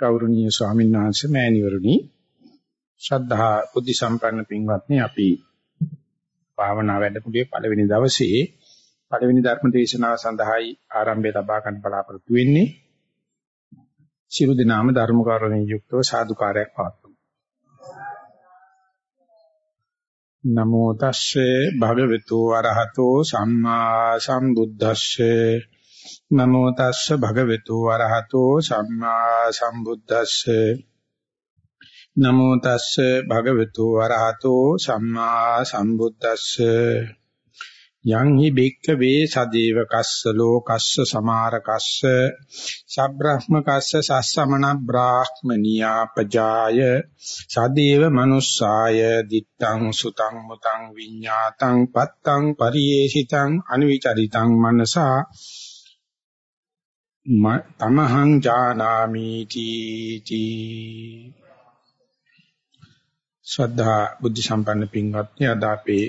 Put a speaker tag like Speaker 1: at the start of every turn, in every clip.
Speaker 1: ගෞරවනීය ස්වාමීන් වහන්සේ මෑණිවරුනි ශ්‍රද්ධා බුද්ධ සම්පන්න පින්වත්නි අපි භාවනා වැඩමුළුවේ පළවෙනි දවසේ පළවෙනි ධර්ම දේශනාව සඳහායි ආරම්භය ලබා ගන්න බලාපොරොත්තු වෙන්නේ. සියලු දෙනාම ධර්ම කාරණේ යුක්තව සාදුකාරයක් පවත්වමු. නමෝ තස්සේ භගවතු අරහතෝ සම්මා සම්බුද්දස්සේ නමෝ තස්ස භගවතු වරහතෝ සම්මා සම්බුද්දස්සේ. නමෝ තස්ස භගවතු වරහතෝ සම්මා සම්බුද්දස්සේ. යං හි බික්කවේ සදේව කස්ස ලෝකස්ස සමාර කස්ස සබ්‍රහ්ම කස්ස සස්සමන බ්‍රාහ්මනියා පජාය සදේව මනුස්සාය දිත්තං සුතං මුතං විඤ්ඤාතං පත්තං පරියේසිතං අනිවිචරිතං මනසා තමහං ජානාමි තීති. ශ්‍රද්ධා බුද්ධ සම්පන්න පින්වත්නි අද අපේ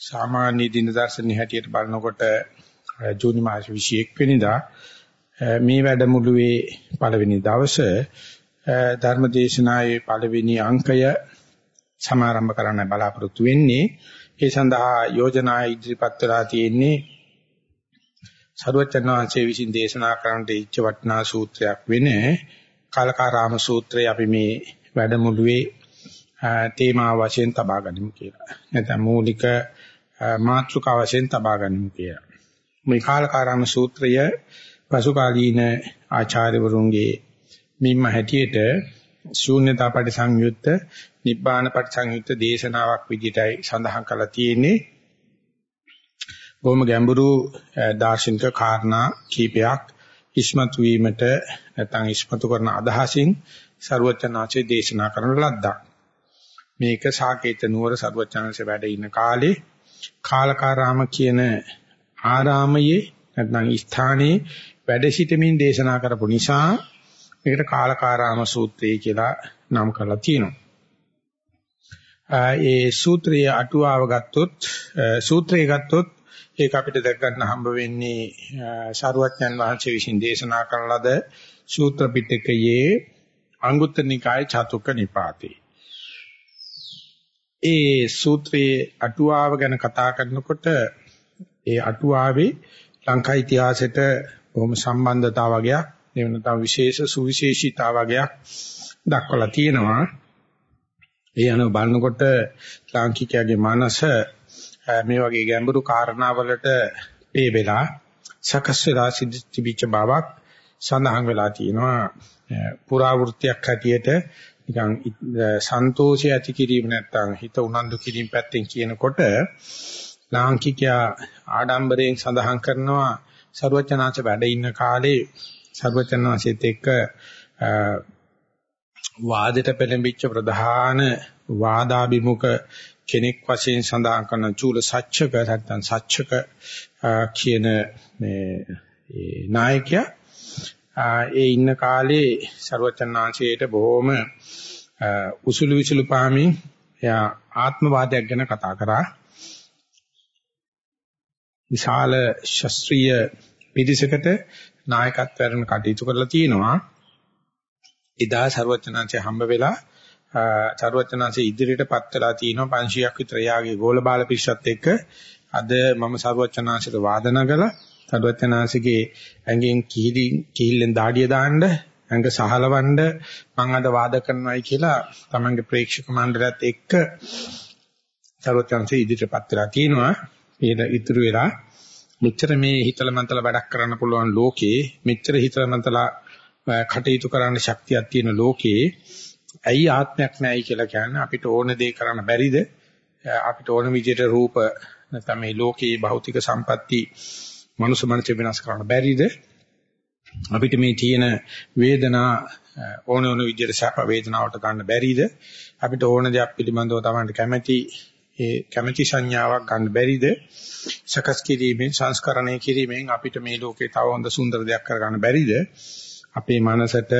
Speaker 1: සාමාන්‍ය දින දර්ශනයේ හැටියට බලනකොට ජූනි මාස 21 වෙනිදා මේ වැඩමුළුවේ පළවෙනි දවසේ ධර්මදේශනාවේ පළවෙනි අංකය සමාරම්භ කරන්න බලාපොරොත්තු වෙන්නේ. ඒ සඳහා යෝජනා ඉදිරිපත් වෙලා තියෙන්නේ සරුවචනාංශයේ විසින් දේශනා කරන්නට ඉච්ඡ වටනා සූත්‍රයක් වෙන්නේ කාලකාරාම සූත්‍රය අපි මේ වැඩමුළුවේ තේමා වශයෙන් තබා ගනිමු කියලා. නැත්නම් මූලික මාතෘකාව වශයෙන් තබා ගනිමු කියලා. මේ කාලකාරාම සූත්‍රය පසුකාලීන ආචාර්යවරුන්ගේ මිම්ම හැටියට ශූන්‍යතා පරිසංයුක්ත නිබ්බාන පරිසංයුක්ත දේශනාවක් විදිහටයි සඳහන් කරලා තියෙන්නේ. බොහොම ගැඹුරු දාර්ශනික කාරණා කීපයක් ඉස්මතු වීමට නැත්නම් ඉස්මතු කරන අදහසින් ਸਰුවචනාචේ දේශනා කරන ලද්දා. මේක සාකේත නුවර ਸਰුවචනාංශේ වැඩ ඉන්න කාලේ කාලකාරාම කියන ආරාමයේ නැත්නම් ස්ථානයේ වැඩ සිටමින් දේශනා කරපු නිසා මේකට කාලකාරාම සූත්‍රය කියලා නම් කරලා තියෙනවා. ඒ සූත්‍රයේ අටුවාව ගත්තොත් සූත්‍රය ගත්තොත් ඒක අපිට දැක් ගන්න හම්බ වෙන්නේ ශාරුවත්යන් වහන්සේ විසින් දේශනා කරන ලද සූත්‍ර පිටකයේ අංගුත්තර නිකායේ චතුක්ක නිපාතේ. ඒ සූත්‍රයේ අටුවාව ගැන කතා කරනකොට ඒ අටුවාවේ ලංකා ඉතිහාසයට බොහොම සම්බන්ධතාව වගේක් එහෙම නැත්නම් විශේෂ සුවිශේෂීතාව වගේක් දක්වලා තියෙනවා. ඒ අනුව බලනකොට ලාංකිකයාගේ මනස මේ වගේ ගැඹුරු කාරණාවලට මේ වෙලා සකස් වෙලා සිද්ධිච්ච බවක් සඳහන් වෙලා තියෙනවා. පුරාවෘත්තියක් හැටියට නිකන් සන්තෝෂය ඇති කිරීම නැත්තම් හිත උනන්දු කිරීම පැත්තෙන් කියනකොට ලාංකිකයා ආඩම්බරයෙන් සඳහන් කරනවා ਸਰවචනාච වැඩ ඉන්න කාලේ ਸਰවචනාසිත එක්ක වාදයට පෙළඹිච්ච ප්‍රධාන වාදාභිමුඛ කෙනෙක් වශයෙන් සඳහන් කරන චූල සච්චක නැත්නම් සච්චක කියන මේ නායකයා ඒ ඉන්න කාලේ ਸਰවචන්නාංශයට බොහොම උසුළු විසුළු පාමින් එයා ආත්මවාදයක් ගැන කතා කරා. විශාල ශාස්ත්‍රීය පිරිසකට නායකත්වයෙන් කටයුතු කරලා තිනවා. එදා ਸਰවචන්නාංශය හම්බ වෙලා චරවචනාංශයේ ඉදිරියටපත් වෙලා තියෙනවා 500ක් විතර. යාගේ ගෝලබාල පිරිසත් එක්ක අද මම චරවචනාංශයට වාදනා කළා. චරවචනාංශගේ ඇඟෙන් කිහිලි කිහිල්ලෙන් දාඩිය දාන්න ඇඟ සහලවන්න මම අද වාද කරනවායි කියලා තමන්ගේ ප්‍රේක්ෂක මණ්ඩලයත් එක්ක චරවචනාංශයේ ඉදිරියටපත් වෙලා තියෙනවා. ඊට ඉතුරු වෙලා මෙච්චර මේ හිතල මන්තල වැඩක් කරන්න පුළුවන් ලෝකේ මෙච්චර හිතල මන්තලා කටයුතු කරන්න ශක්තියක් තියෙන ලෝකේ ඇයි ආත්මයක් නැහැයි කියලා කියන්නේ අපිට ඕන දේ කරන්න බැරිද? අපිට ඕන විදිහට රූප නැත්නම් මේ ලෝකයේ භෞතික සම්පatti මනුෂ්‍ය මනස වෙනස් කරන්න බැරිද? අපිට මේ තියෙන වේදනා ඕන ඕන විදිහට සැප වේදනාවට ගන්න බැරිද? අපිට ඕන දෙයක් පිළිබඳව තමයි කැමැති ඒ කැමැති සංඥාවක් ගන්න බැරිද? සකස් කිරීමෙන් සංස්කරණය කිරීමෙන් අපිට මේ ලෝකේ තව හොඳ සුන්දර දෙයක් කරගන්න බැරිද? අපේ මනසට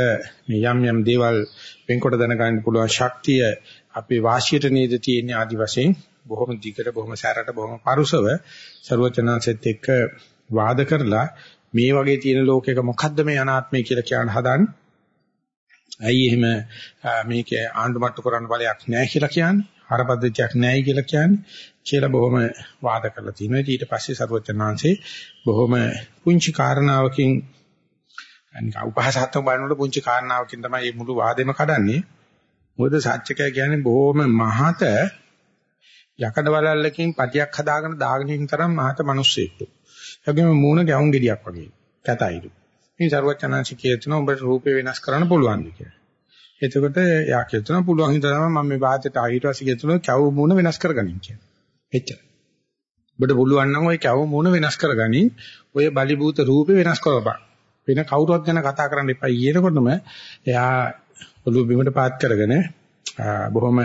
Speaker 1: මේ යම් යම් දේවල් වෙන්කොට දැනගන්න පුළුවන් ශක්තිය අපේ වාසියට නේද තියෙන්නේ ආදි වශයෙන් බොහොම දිගට බොහොම සැරට බොහොම පරුසව ਸਰවචනංශෙත් එක්ක වාද කරලා මේ වගේ තියෙන ලෝකයක මොකද්ද මේ අනාත්මය කියලා කියන හදන ඇයි එහෙම මේක ආණ්ඩුමට්ටු කරන්න බලයක් නැහැ කියලා කියන්නේ? හරපද්ධතියක් නැහැයි කියලා කියන්නේ කියලා බොහොම වාද කරලා තිනවා. ඊට පස්සේ සරුවචනාංශේ බොහොම පුංචි කාරණාවකින් අනික උපහාසහත්ව බලනකොට පුංචි කාරණාවකින් තමයි මේ මුළු වාදෙම කඩන්නේ. මොකද සත්‍යකය කියන්නේ බොහොම මහත යකඩ වලල්ලකින් පටියක් හදාගෙන දාගෙන ඉන්න තරම් මහත මිනිස්සෙක්ලු. ඒගොම මූණ ගැවුම් ගෙඩියක් වගේ. කැතයිලු. මේ සරුවචනාංශ කියනවා උඹට රූපේ වෙනස් කරන්න පුළුවන්ද කියලා. එතකොට යා කියනවා පුළුවන් හින්දා තමයි මම මේ වාදයට ඊට පස්සේ කියනවා කැවු මූණ වෙනස් කරගනින් කියලා. එච්චර. ඔබට පුළුවන් නම් ওই කැවු මූණ වෙනස් කරගනින් ඔය බලීභූත රූපේ වෙනස් කරපන්. වෙන කවුරුවක් ගැන කතා කරන්න එපා ඊයනකොටම එයා ඔළුව බිමට පාත් කරගෙන බොහොම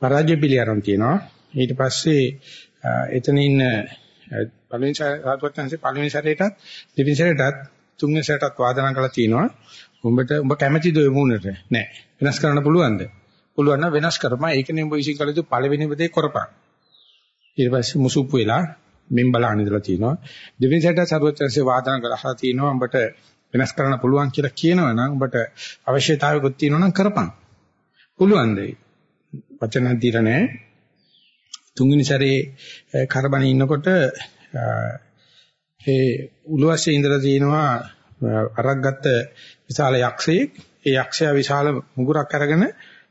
Speaker 1: පරාජය පිළිඅරන් තියෙනවා. ඊට පස්සේ එතන ඉන්න පළවෙනි සාරවත්යන්සේ පළවෙනි සැරේටත් දෙවෙනි සැරේටත් තුන්වෙනි සැරේටත් වාදනා කරලා තියෙනවා. උඹට උඹ කැමැතිද ඔය මූණට? නෑ. වෙනස් කරන්න පුළුවන්ද? පුළුවන් නම් වෙනස් කරපන්. ඒකනේ උඹ විශ්ින් කළ යුතු පළවෙනි දේ කරපන්. ඊට පස්සේ මුසුප්පු වෙලා මෙන් බලන ඉඳලා තියෙනවා. දෙවෙනි සැරේට සරුවචන්සේ වාදනා කරලා තියෙනවා උඹට වෙනස් කරන්න පුළුවන් කියලා කියනවා නම් උඹට අවශ්‍යතාවයකුත් තියෙනවා නම් කරපන්. පුළුවන් දෙයි. වචන දීලා නැහැ. තුන්වෙනි සැරේ කරබන ඉන්නකොට ඒ උළුවස්සේ ඉඳලා තියෙනවා අරක් ගත්ත විශාල යක්ෂයෙක් ඒ යක්ෂයා විශාල මුගුරක් අරගෙන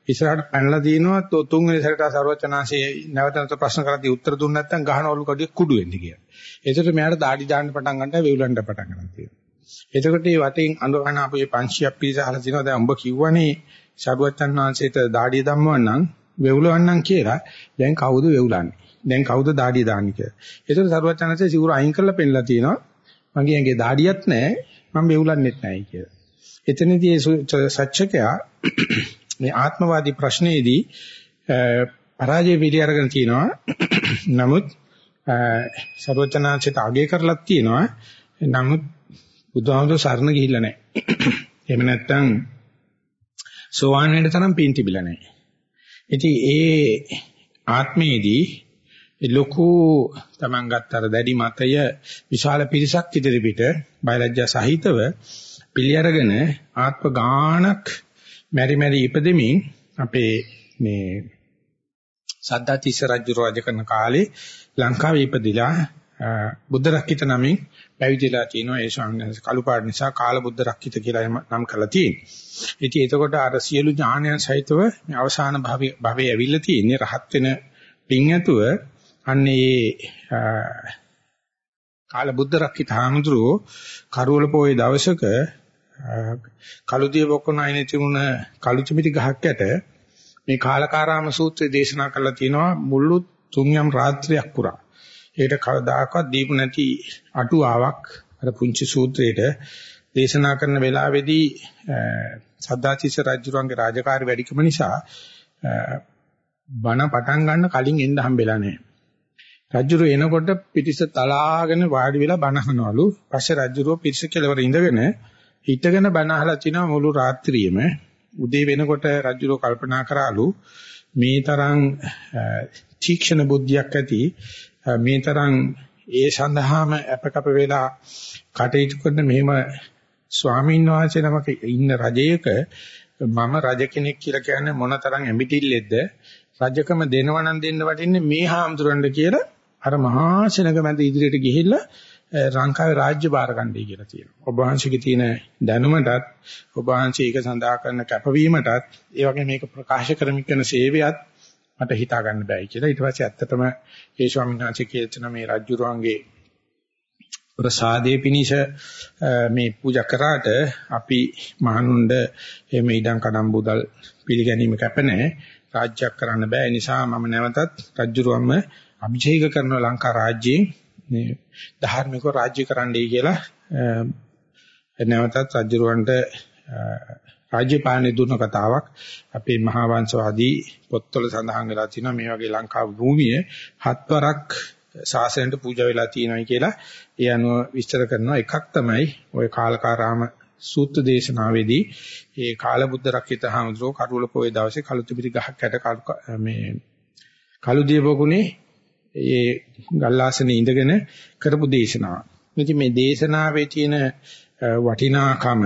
Speaker 1: ඉස්සරහට පැනලා දිනවා තුන්වෙනි සැරට සර්වචනාංශයේ නැවතනත ප්‍රශ්න කරද්දී උත්තර දුන්නේ නැත්නම් ගහන ඔලු කඩිය කුඩු වෙන්නේ කියලා. ඒකට මෙයාට দাঁඩි දාන්න පටන් ගන්නවා වේවුලන්න පටන් ගන්න තියෙනවා. එතකොට මේ වටෙන් අඳවන අපේ 500ක් පිරිසහලා දිනවා දැන් උඹ කිව්වනේ සර්වචනාංශයට দাঁඩිය ධම්මවන්නම් වේවුලවන්නම් කියලා දැන් කවුද වේවුලන්නේ? දැන් කවුද দাঁඩිය දාන්නේ කියලා. ඒකට සර්වචනාංශයේ සිවුර අයින් කරලා පෙන්නලා තියෙනවා. මගේ ඇඟේ দাঁඩියක් නැහැ මම වේවුලන්නෙත් නැහැ කියලා. එතනදී සත්‍යකයා මේ ආත්මවාදී ප්‍රශ්නයේදී පරාජය පිළි අරගෙන තිනවා. නමුත් සර්වචනාංශයට අගය කරලත් තියෙනවා. නමුත් බුදුහාමුදුර සරණ ගිහිල්ලා නැහැ. එහෙම නැත්නම් සෝවාන් වෙන්න තරම් පින් තිබිලා නැහැ. ඉතින් ඒ ආත්මයේදී ලොකු Taman ගත්තර දැඩි මතය විශාල පිරිසක් ඉදිරිපිට බයලජ්ජා සහිතව පිළි අරගෙන ආත්ම ගානක් මෙරි මෙරි ඉපදෙමින් අපේ මේ සද්දාතිස්ස රජු රජ කරන කාලේ ලංකාවේ ඉපදිලා බුද්ධ රක්කිත නමින් පැවිදිලා තිනවා ඒ ස්වාමීන් වහන්සේ කළු පාට නිසා කාල බුද්ධ රක්කිත කියලා නම් කරලා තියෙනවා. ඉතින් එතකොට අර සියලු ඥානයන් සහිතව මේ අවසාන භවයේ භවයේ ඇවිල්ලා තියෙන්නේ රහත් වෙන පින් ඇතුව අන්නේ කාල බුද්ධ රක්කිත හාමුදුරුවෝ කරවල පොයේ දවසක කළුදිය බොකුණ අයිනේ තිබුණ කළුචිමිටි ගහක් යට මේ කාලකාරාම සූත්‍රය දේශනා කරලා තියෙනවා මුළු තුන්යම් රාත්‍රියක් පුරා. ඒකට කවදාකවත් දීපු නැති අටුවාවක් අර පුංචි සූත්‍රයේට දේශනා කරන වෙලාවේදී සද්දාචිස රජුරන්ගේ රාජකාරි වැඩිකම නිසා බණ පටන් ගන්න කලින් එන්න හම්බෙලා නැහැ. රජුරු එනකොට පිටිස තලාගෙන වාඩි වෙලා බණ අහනවලු. පස්සේ රජුරුව පිටිස කෙලවර ඉඳගෙන හිටගෙන බණ අහලා තිනවා මුළු රාත්‍රියේම. උදේ වෙනකොට රජුරුව කල්පනා කරාලු මේ තරම් තීක්ෂණ බුද්ධියක් ඇති මේ තරම් ඒ සඳහාම අපකප වෙලා කටයුතු කරන මෙහෙම ස්වාමීන් වහන්සේ නමක ඉන්න රජයක මම රජ කෙනෙක් කියලා කියන්නේ මොන තරම් ඇඹිටිල්ලෙද්ද රජකම දෙනවනම් දෙන්න වටින්නේ මේ හාමුදුරන්ට කියලා අර මහා සෙනඟ මැද ඉදිරියට ගිහිල්ලා ලංකාවේ රාජ්‍ය භාර ගන්නයි කියලා තියෙනවා. ඔබ වහන්සේගේ තියෙන දැනුමටත් ඔබ වහන්සේ ඒක සඳහා කරන කැපවීමටත් ඒ වගේ මේක ප්‍රකාශ කරමින් කරන සේවයත් මට හිතා ගන්න බෑයි කියලා. ඊට පස්සේ ඇත්තටම ඒ ස්වාමීන් වහන්සේ කියන මේ රජුරුවන්ගේ ප්‍රසාදේ පිනිෂ මේ පූජා කරාට අපි මහනුණ්ඩ එහෙම ඉඩම් කඩම් බුදල් පිළිගැනීම කැප නැහැ. රාජ්‍යයක් කරන්න බෑ. ඒ නිසා මම නැවතත් රජුරුවන්ම අභිෂේක කරන ලංකා රාජ්‍යයේ මේ ධාර්මික රාජ්‍ය කරන්නයි කියලා නැවතත් රජුරවන්ට රාජ්‍ය පාලනය දුන්න කතාවක්. අපේ මහා වංශවාදී පොත්වල සඳහන් වෙලා තියෙනවා මේ වගේ ලංකා භූමිය හත්වරක් ශාසනයට පූජා වෙලා තියෙනවායි කියලා. ඒ අනුව විස්තර කරනවා. එකක් තමයි ওই කාලකාරාම සූත්‍ර දේශනාවේදී ඒ කාලබුද්ධ රක්කිත හාමුදුරුවෝ කරුවල පොයේ දවසේ කළුතිබිරි ගහක් යට මේ කළුදිය බොකුනේ ඒ ගල්ලාසනේ ඉඳගෙන කරපු දේශනාව. ඉතින් මේ දේශනාවේ තියෙන වටිනාකම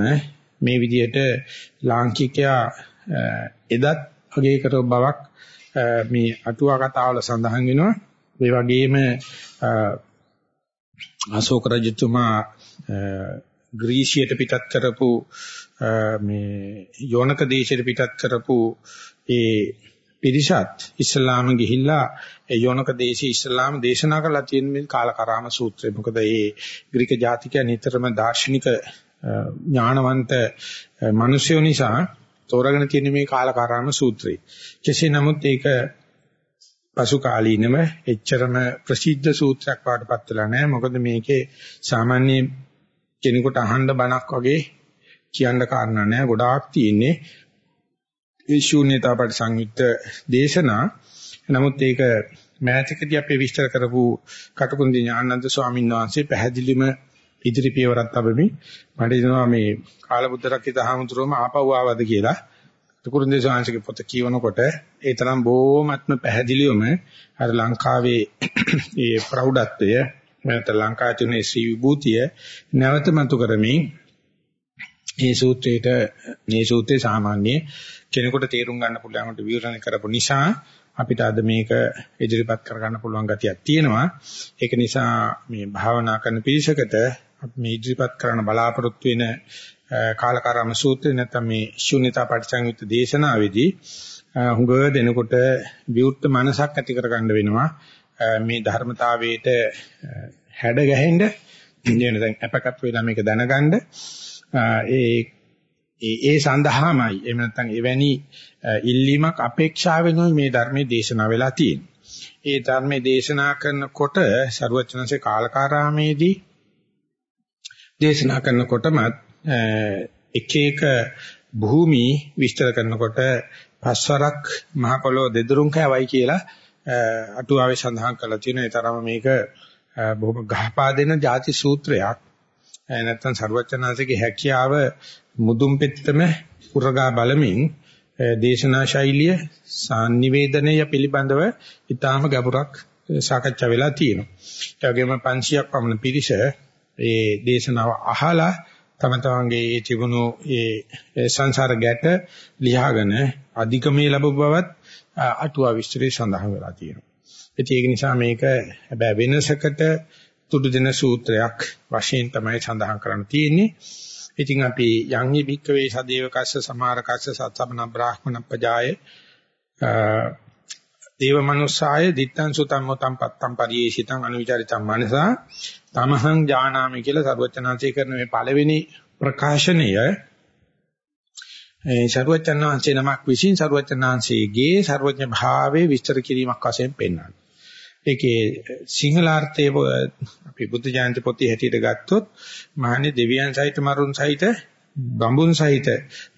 Speaker 1: මේ විදිහට ලාංකිකයා එදත් අගේ කරව බවක් මේ අටුවා කතාවල සඳහන් වෙනවා. ඒ වගේම අශෝක රජතුමා ග්‍රීසියට පිටත් කරපු මේ යෝනක දේශයට පිටත් කරපු ඒ පිරිසත් ඉස්ලාම ගිහිල්ලා ඒ යෝනක දේශී ඉස්ලාම දේශනා කරලා තියෙන මේ කාලකරාම සූත්‍රය. මොකද මේ ග්‍රීක ජාතිකයන් නිතරම දාර්ශනික ඥානවන්ත මිනිසයෝ නිසා තෝරාගෙන තියෙන මේ කාලකාරාම සූත්‍රය. කෙසේ නමුත් ඒක පසු කාලීනව එච්චරම ප්‍රසිද්ධ සූත්‍රයක් වඩපත් වෙලා නැහැ. මොකද මේකේ සාමාන්‍ය කෙනෙකුට අහන්න බණක් වගේ කියන්න කාරණා නැහැ. ගොඩාක් තියෙන්නේ ඒ ශූන්‍යතාවට සංයුක්ත දේශනා. නමුත් ඒක මෑතකදී අපි විස්තර කරපු කටුකුරුන්දි ඥානන්ද ස්වාමීන් වහන්සේ පැහැදිලිම ඉදිරි පියවරක් තබමින් මට හිතෙනවා මේ කාලබුද්ධ රකිත හාමුදුරුවම ආපහු ආවද කියලා තුකුරුන්දේ ශාංශික පොත කියවනකොට ඒ තරම් බොහොමත්ම පැහැදිලිවම අර ලංකාවේ ඒ ප්‍රෞಢත්වය නැත්නම් ලංකාවේ තියෙන ශ්‍රී විභූතිය නැවත මතු කරමින් මේ සූත්‍රයේට මේ සූත්‍රයේ සාමාන්‍ය කෙනෙකුට තේරුම් ගන්න පුළුවන් විවරණ කරපු නිසා අපිට අද මේක ඉදිරිපත් කරගන්න පුළුවන් ගතියක් තියෙනවා. ඒක නිසා මේ භාවනා කරන පිරිසකට මේ ඉදිරිපත් කරන්න බලාපොරොත්තු වෙන කාලකාරම සූත්‍රය නැත්නම් මේ ශුන්‍යතා පටිච්චසමුප්ප දේශනාවේදී හුඟ දෙනකොට විවුර්ත මනසක් ඇති කරගන්න වෙනවා. මේ ධර්මතාවයේට හැඩ ගැහෙන්න ඉන්නේ දැන් අපකත් වෙලා මේක දැනගන්න ඒ ඒ සඳහාමයි එහෙම නැත්නම් එවැනි ඉල්ලීමක් අපේක්ෂාවෙනුයි මේ ධර්මයේ දේශනා වෙලා තියෙන්නේ. ඒ ධර්මයේ දේශනා කරනකොට සරුවචනසේ කාලකාරාමේදී දේශනා කරනකොටමත් එක එක භූමි විස්තර කරනකොට පස්වරක් මහ පොළොව දෙදුරුම් කෑවයි කියලා අටුවාවේ සඳහන් කරලා තියෙනවා. ඒ තරම මේක බොහොම ගහපා දෙන ಜಾති සූත්‍රයක්. නැත්තම් ਸਰුවචනාංශගේ හැකියාව මුදුන් පෙත්තම උරගා බලමින් දේශනා ශෛලිය සාන්නිවේදනය පිළිබඳව ඊටාම ගැඹුරක් සාකච්ඡා වෙලා තියෙනවා. ඒ වගේම 500ක් පමණ පිරිස ඒ දේශනාව අහලා තම තමන්ගේ ඒ තිබුණු ඒ සංසාර ගැට ලියාගෙන අධිකමේ ලැබු බවත් අටුවා විස්තරේ සඳහන් වෙලා තියෙනවා. ඒක නිසා මේක හැබැයි වෙනසකට තුඩු දෙන සූත්‍රයක් වශයෙන් තමයි සඳහන් කරන්න තියෙන්නේ. ඉතින් අපි යංහි භික්කවේ සදේවකස්ස සමාරකස්ස සත්සමන බ්‍රාහ්මණ පජාය දේව මනුස්සාය දිත්තං සුතං මොතං පත්තං පරියේෂිතං අනුවිචරිතං මනසා තමහං ඥානාමි කියලා සර්වචනාංශය කරන මේ පළවෙනි ප්‍රකාශනය ඒ සර්වචනාංශේ නමක් විසින් සර්වචනාංශයේගේ සර්වඥ භාවයේ විස්තර කිරීමක් වශයෙන් පෙන්වනවා. ඒකේ සිංහලාර්ථයේ අපි බුද්ධ ජයන්ති පොතේ හැටියට ගත්තොත් මහන්නේ දෙවියන් සහිත මරුන් සහිත බඹුන් සහිත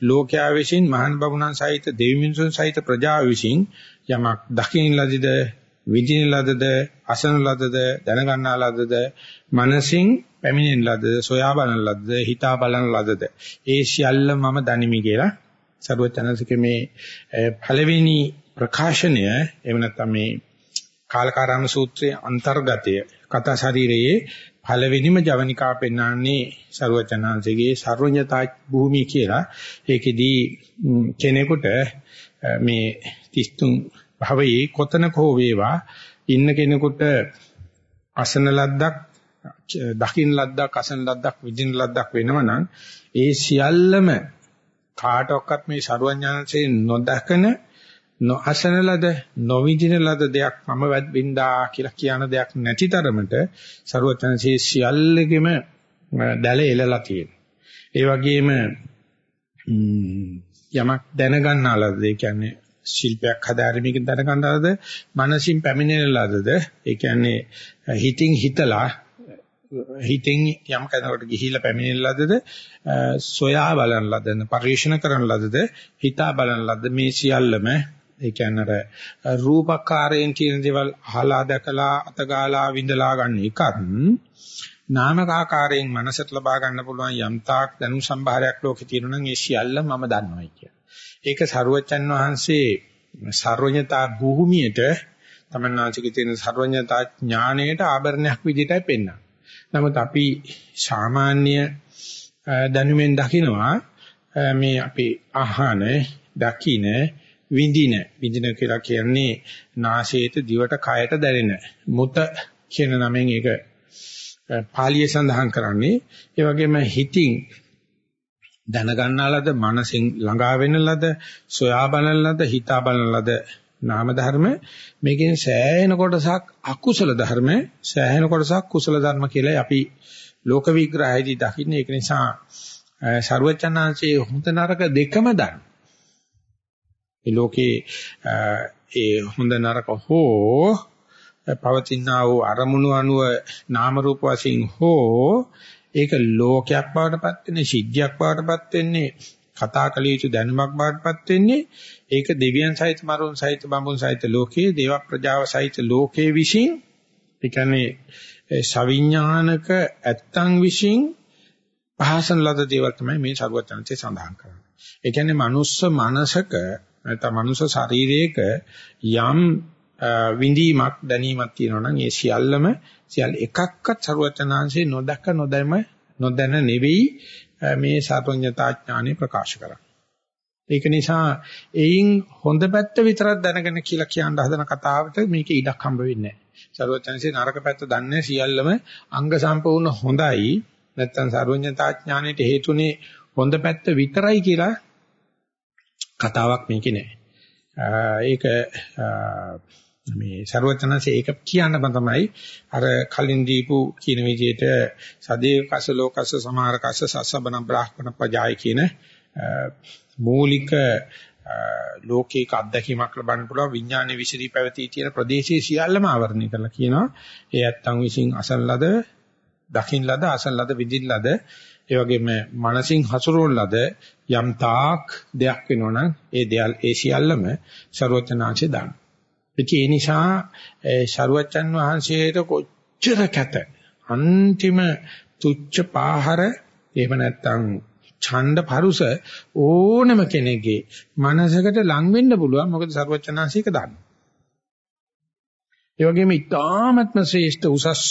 Speaker 1: ලෝකයා විසින් මහාන බබුණන් සහිත දෙවි මිනිසුන් සහිත ප්‍රජාව විසින් යමක් දකින්න ලදිද විඳින ලදද අසන ලදද දැනගන්නා ලදද මනසින් පැමිණෙන ලදද සොයා බලන ලදද හිතා බලන ලදද ඒ සියල්ල මම දනිමි කියලා සරුවචනසික මේ පළවෙනි ප්‍රකාශනය එහෙම නැත්නම් මේ කාලකාරාම සූත්‍රයේ අන්තර්ගතය කතා ශරීරයේ පළවෙනිම ජවනිකා පෙන්වන්නේ ਸਰුවචනාංශගේ සර්වඥතා භූමිය කියලා. ඒකෙදී කෙනෙකුට මේ 33 භවයේ කොතනක හෝ වේවා ඉන්න කෙනෙකුට අසන ලද්දක් දකින් ලද්දක් අසන ලද්දක් විඳින ලද්දක් වෙනවනම් ඒ සියල්ලම කාටවත් මේ ਸਰුවඥාන්සේ නොදකන නොඅසන ලද නොවිඳින ලද දෙයක් මම වින්දා කියලා කියන දෙයක් නැති තරමට ਸਰවඥාන්සේ සියල්ලෙගෙම දැල එලලා තියෙනවා. ඒ වගේම යමක් දැනගන්නාලද ඒ කියන්නේ ශිල්පයක් හදාරීමකින් දැනගන්න ලද මනසින් පැමිණෙන ලදද ඒ කියන්නේ හිතින් හිතලා හිතින් යම් කෙනෙකුට ගිහිලා පැමිණෙන ලදද සොයා බලන ලදද පරිශන කරන ලදද හිතා බලන ලද මේ සියල්ලම ඒ කියන්නේ අර රූපකාරයෙන් කියන දේවල් අහලා දැකලා අතගාලා විඳලා ගන්න එකත් නාමකාකාරයෙන් මනසට ලබා ගන්න පුළුවන් යම් තාක් දැනුම් සම්භාරයක් ලෝකේ තියෙනවා නම් ඒ සියල්ල මම දන්නවයි කියන. ඒක සරුවච්චන් වහන්සේ සර්වඥතා භූමියට තමන්නාචිකේ තියෙන සර්වඥතා ඥාණයට ආභරණයක් විදිහටයි පෙන්වන්නේ. නමුත් අපි සාමාන්‍ය දැනුමෙන් දකිනවා මේ අපි අහන, දකින, විඳින. විඳින කියලා කියන්නේ නාසයට දිවට කයට දැනෙන. මුත කියන නමෙන් ඒක පාලිය සඳහන් කරන්නේ. ඒ වගේම හිතින් දැනගන්නා ලද මනසින් ළඟා වෙන ලද සොයා බලන ලද හිතා බලන ලද නාම ධර්ම. මේකෙන් සෑහෙන කොටසක් අකුසල ධර්ම සෑහෙන කොටසක් කුසල ධර්ම කියලා අපි ලෝක විග්‍රහයේදී දකින්නේ. ඒක නිසා ਸਰවචනාංශයේ හොඳ නරක දෙකම දන්න. මේ ලෝකේ ඒ හොඳ නරක හෝ පවතිනා වූ අරමුණු අනුව නාම රූප වශයෙන් හෝ ඒක ලෝකයක් බවටපත් වෙන්නේ සිද්ධියක් බවටපත් වෙන්නේ කතා කළ යුතු දැනුමක් බවටපත් වෙන්නේ ඒක දෙවියන් සහිත මරුන් සහිත බඹුන් සහිත ලෝකයේ දේව ප්‍රජාව සහිත ලෝකයේ විශ්ින් ඒ කියන්නේ සවිඥානික ඇත්තන් විශ්ින් පහසන ලද දේවල් තමයි මේ සරුවචනසේ සඳහන් කරන්නේ. ඒ කියන්නේ මනුස්ස මනසක නැත්නම් මනුස්ස ශරීරයක යම් විඳීමක් දැනීමක් තියෙනවා නම් ඒ සියල්ලම සියල්ල එකක්වත් සරුවචනාංශේ නොදක නොදැම නොදැන නෙවෙයි මේ සර්වඥතා ඥානෙ ප්‍රකාශ කරන්නේ. ඒක නිසා එයින් හොඳ පැත්ත විතරක් දැනගෙන කියලා කියන්න හදන කතාවට මේක ඉඩක් හම්බ වෙන්නේ නැහැ. සර්වඥාන්සේ නරක පැත්ත දන්නේ සියල්ලම අංග සම්පූර්ණ හොඳයි. නැත්තම් සර්වඥතා ඥානෙට හේතුනේ හොඳ පැත්ත විතරයි කියලා කතාවක් මේකේ නැහැ. ඒක මේ ਸਰවඥාන්සේ ඒක කියන්න බෑ තමයි අර කලින් දීපු කියන විදිහට සදේ කස ලෝකස සමහර කස සස්සබන බ්‍රාහ්මණ පජාය කියන මූලික ලෝකේක අත්දැකීමක් ලබන්න පුළුවන් විඥානයේ විශ්ලී පැවතී තියෙන ප්‍රදේශයේ සියල්ලම ආවරණය කරලා කියනවා ඒ ඇත්තන් විසින් අසල් ලද දකින් ලද ඒ වගේම මනසින් හසුරුවන ලද යම් තාක් දෙයක් වෙනවනම් ඒ දෙයල් ඒ සියල්ලම ਸਰවචනාංශේ දාන. ඒ නිසා ਸਰවචන් වහන්සේට කොච්චර කැත අන්තිම තුච්ච පාහර එහෙම නැත්නම් ඡණ්ඩ පරුස ඕනම කෙනෙක්ගේ මනසකට ලං වෙන්න පුළුවන් මොකද ਸਰවචනාංශයක දාන. ඒ වගේම ඊ타ත්ම ශ්‍රේෂ්ඨ උසස්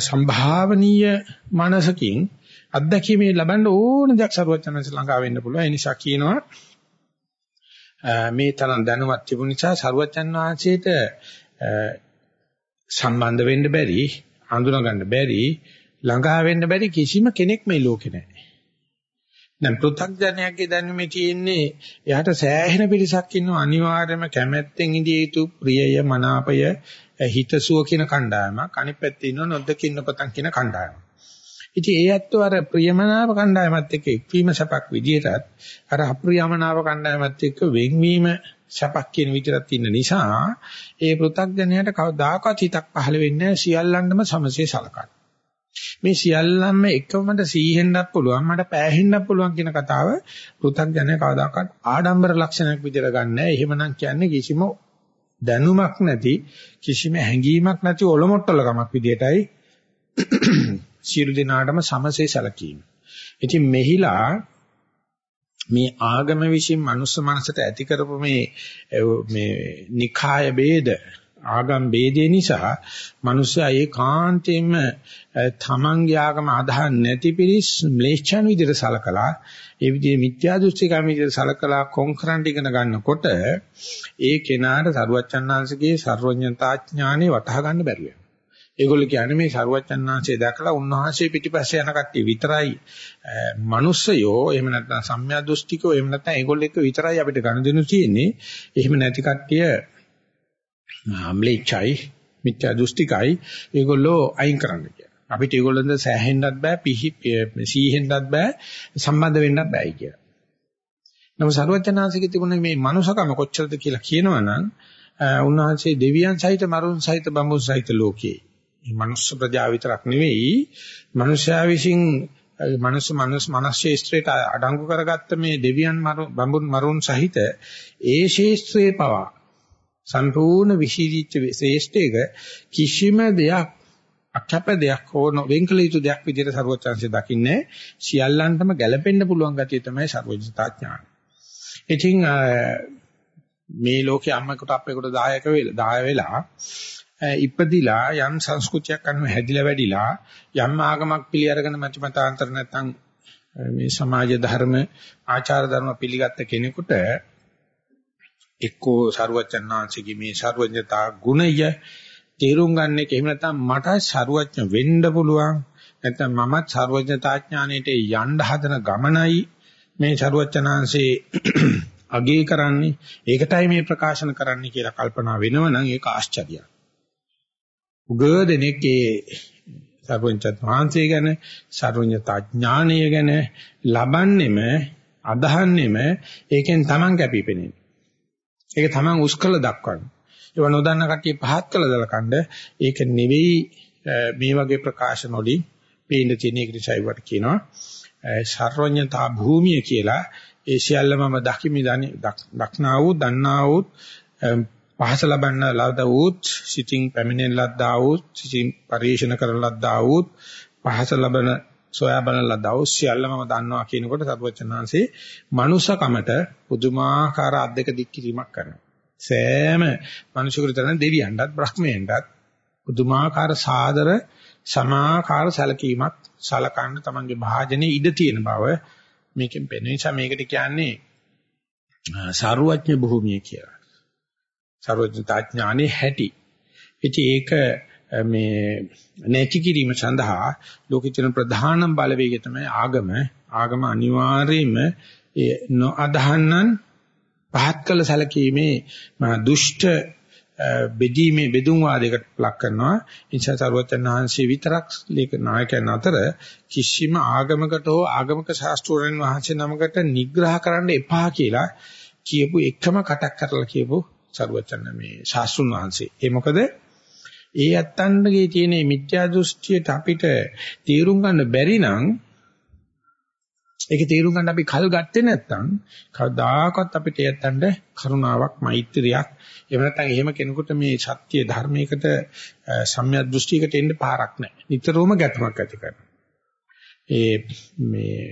Speaker 1: සම්භාවනීය මනසකින් අත්දැකීමේ ලබන්න ඕන දෙයක් ශරුවච්චන්හන්සේ ළඟා වෙන්න පුළුවන්. ඒ නිසා කියනවා මේ තරම් දැනුවත් තිබුණ නිසා සරුවච්චන් වහන්සේට සම්බන්ධ වෙන්න බැරි, හඳුනා ගන්න බැරි, ළඟා වෙන්න බැරි කිසිම කෙනෙක් මේ ලෝකේ නැහැ. දැන් පෘථග්ජනයක්ගේ දැනුමේ තියෙන්නේ එයාට සෑහෙන පිරිසක් ඉන්නවා අනිවාර්යයෙන්ම කැමැත්තෙන් ඉඳී යුතු ප්‍රියය මනාපය හිතසුව කියන කණ්ඩායමක් අනිත් පැත්තේ ඉන්නව නොදකින්න පතන් කියන කණ්ඩායමක්. ඉතින් ඒ ඇත්තෝ අර ප්‍රියමනාප කණ්ඩායමත් එක්ක එක්වීම සපක් විදියටත් අර අප්‍රියමනාප කණ්ඩායමත් එක්ක වෙන්වීම සපක් කියන විදිහට ඉන්න නිසා ඒ පෘථග්ජනයට කවදාකවත් හිතක් පහළ වෙන්නේ සියල්ලන්ටම සමසේ සලකන්න. මේ සියල්ලම එකමද සීහෙන්නත් පුළුවන් මට පෑහෙන්නත් පුළුවන් කියන කතාව පෘථග්ජනය කවදාකවත් ආඩම්බර ලක්ෂණයක් විදිහට ගන්න නැහැ. එහෙමනම් කියන්නේ කිසිම දැනුමක් නැති කිසිම හැඟීමක් නැති ඔලොමොට්ටලකමක් විදිහටයි සියලු දෙනාටම සමසේ සැලකීම. ඉතින් මෙහිලා මේ ආගම විශ්ින් මනුස්ස මනසට ඇති කරපු මේ මේ නිකාය ભેද ආගම් ભેදේ නිසා මිනිස්සයා ඒකාන්තයෙන්ම තමන්ගේ ආගම අදහන් නැති පිරිස් ම්ලේච්ඡන් විදිහට සලකලා ඒ විදිහේ මිත්‍යා දෘෂ්ටිකම විදිහට සලකලා කොන්කරන්ට් ඉගෙන ගන්නකොට ඒ කෙනාට සරුවච්චන්හන්සේගේ සර්වඥතා ඥානෙ වටහා ගන්න බැරි වෙනවා. ඒගොල්ලෝ කියන්නේ මේ සරුවච්චන්හන්සේ දැකලා උන්වහන්සේ පිටිපස්සේ යන කට්ටිය විතරයි මිනිස්සයෝ එහෙම නැත්නම් සම්‍යා දෘෂ්ටිකෝ එහෙම නැත්නම් ඒගොල්ලෝ එක්ක විතරයි අපිට ගනුදෙනු තියෙන්නේ. එහෙම නැති කට්ටිය අම්ලේචයි මිත්‍යා දෘෂ්ටිකයි ඒගොල්ලෝ අයින් කරන්න කියලා. අපිට ඒගොල්ලන්ද සෑහෙන්නත් බෑ පිහි සීහෙන්නත් බෑ සම්බන්ධ වෙන්නත් බෑයි කියලා. නමුත් සරුවචනාංශිකේ තිබුණ මේ මනුසකම කොච්චරද කියලා කියනවනම් උන්වහන්සේ දෙවියන් සහිත මරුන් සහිත බඹුන් සහිත ලෝකේ මේ මනුස්ස ප්‍රජාව විතරක් නෙවෙයි මනුෂ්‍යයා විසින් මනුස්ස මනුස්ස මනස් ශේෂ්ත්‍රයට අඩංගු කරගත්ත මේ දෙවියන් බඹුන් මරුන් සහිත ඒ ශේෂ්ත්‍රයේ පවා සම්පූර්ණ විශීලිච්ච ශේෂ්ඨයක කිසිම දෙයක් අකප දෙයක් හෝ වෙන්කල යුතු දෙයක් විදිහට ਸਰවඥාන්සේ දකින්නේ සියල්ලන්ටම ගැළපෙන්න පුළුවන් ගතිය තමයි ਸਰවඥතා ඥාන. ඉතින් මේ ලෝකයේ අම්මෙකුට අප්පෙකුට 10ක වෙලා 10 වෙලා ඉපදිලා යම් සංස්කෘතියක් අනුව හැදිලා වැඩිලා යම් ආගමක් පිළි අරගෙන මතිමතාන්තර නැත්නම් මේ සමාජ ධර්ම ආචාර ධර්ම පිළිගත්ත කෙනෙකුට එක්කෝ ਸਰුවචනාංශිකී මේ ਸਰවඥතා ගුණය තේරුම් ගන්න එක එහෙම නැත්නම් මට ਸਰුවඥ වෙන්න පුළුවන් නැත්නම් මමත් ਸਰුවඥතා ඥාණයට යන්න හදන ගමනයි මේ ਸਰුවචනාංශේ අගේ කරන්නේ ඒකටයි මේ ප්‍රකාශන කරන්න කියලා කල්පනා වෙනවනම් ඒක ආශ්චර්යයක්. උගදෙනෙක්ගේ සර්වඥත් වහන්සේ ගැන සර්වඥතා ඥානය ගැන ලබන්නෙම අදහන්නෙම ඒකෙන් Taman කැපිපෙනෙන්නේ. ඒක Taman උස්කල දක්වන්නේ. ඒව නොදන්න කට්ටිය පහත් කළ දලකණ්ඩ ඒක නෙවෙයි මේ වගේ ප්‍රකාශන වලින් පේන්න තියෙන එක නිසා ඒවට කියනවා සර්වඥතා භූමිය කියලා ඒ සියල්ලම දකිමි දක්නා වූ දන්නා වූ පහස ලබන්න ලද වූත් සිතින් පැමිණෙන ලද්දා වූත් සිතින් පරිශන කරන ලද්දා වූත් පහස ලබන සොයා බලන ලද්දා වූ සියල්ලම දන්නවා කියනකොට සරුවචනාංශේ මනුෂකමට පුදුමාකාර අද්දක දික් කිරීමක් කරනවා සෑම මිනිසෙකුට තරන දෙවියන්ටත් බ්‍රහ්මයන්ටත් පුදුමාකාර සාදර සමාකාර සැලකීමක් සලකන්න තමන්ගේ භාජනයේ ඉඩ තියෙන බව මේකෙන් පෙනෙන නිසා මේකට කියන්නේ සාරුවඥ භූමිය කියලා. සර්වඥතා ඥානෙ හැටි. ඉතින් ඒක මේ නැති කිරීම සඳහා ලෝකෙචන ප්‍රධානම බලවේගය තමයි ආගම. ආගම අනිවාර්යයෙන්ම ඒ නොඅදහන්නන් පහත් කළ සැලකීමේ දුෂ්ට බෙදීමේ බෙදුම් වාදයකට ලක් කරනවා. ඉන්සා සර්වඥාන් වහන්සේ විතරක් ලේක නායකයන් අතර කිසිම ආගමකට හෝ ආගමක ශාස්ත්‍රෝරයන් වහන්සේ නමකට නිග්‍රහ කරන්න එපා කියලා කියපු එකම කටක් කරලා කියපු සරුවචන මේ ශාස්ත්‍රුන් වහන්සේ. ඒ මොකද ඒ ඇත්තන්ගේ තියෙන මිත්‍යා දෘෂ්ටියට අපිට තීරුම් ගන්න බැරි නම් ඒක තීරුම් ගන්න අපි කල් ගත්තේ නැත්නම් කවදාකවත් අපිට ඇත්තන්ට කරුණාවක් මෛත්‍රියක් එහෙම නැත්නම් එහෙම කෙනෙකුට මේ සත්‍ය ධර්මයකට සම්‍යක් දෘෂ්ටියකට එන්න පාරක් නැහැ. නිතරම ගැටමක් ඇති කරනවා. ඒ මේ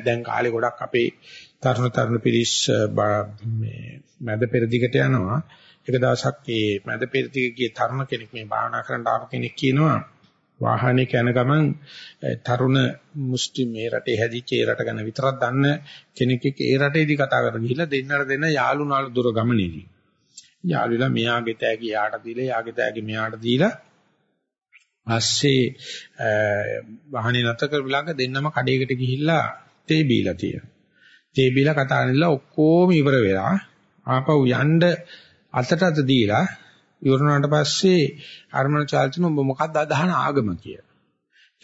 Speaker 1: දැන් කාලේ ගොඩක් අපේ තරුණ තරුණ පිරිස් මේ මැද පෙරදිගට යනවා. එක දවසක් මේ මැද පෙරදිග ගිය තරුණ කෙනෙක් මේ භාවනා කරන්න ආපු කෙනෙක් කියනවා වාහනේ යන ගමන් තරුණ මුස්ලිම් මේ රටේ හැදිච්ච ඒ රට ගැන විතරක් දන්න කෙනෙක් එක්ක ඒ රටේදී කතා කරගෙන ගිහිල්ලා දෙන්නට දෙන්න යාළු නාළු දුර ගමනේදී. යාළුලා මෙයාගේ තෑගි යාට දීලා යාගේ තෑගි මෙයාට දීලා පස්සේ වාහනේ නැතර කරලා දෙන්නම කඩේකට ගිහිල්ලා තේ බීලා තියෙනවා. තේ බීලා කතා කරලා ඔක්කොම ඉවර වෙලා ආපහු යන්න අතට අත දීලා ඉවරනාට පස්සේ අරමන චාල්චන ඔබ මොකක්ද අදහන ආගම කියලා.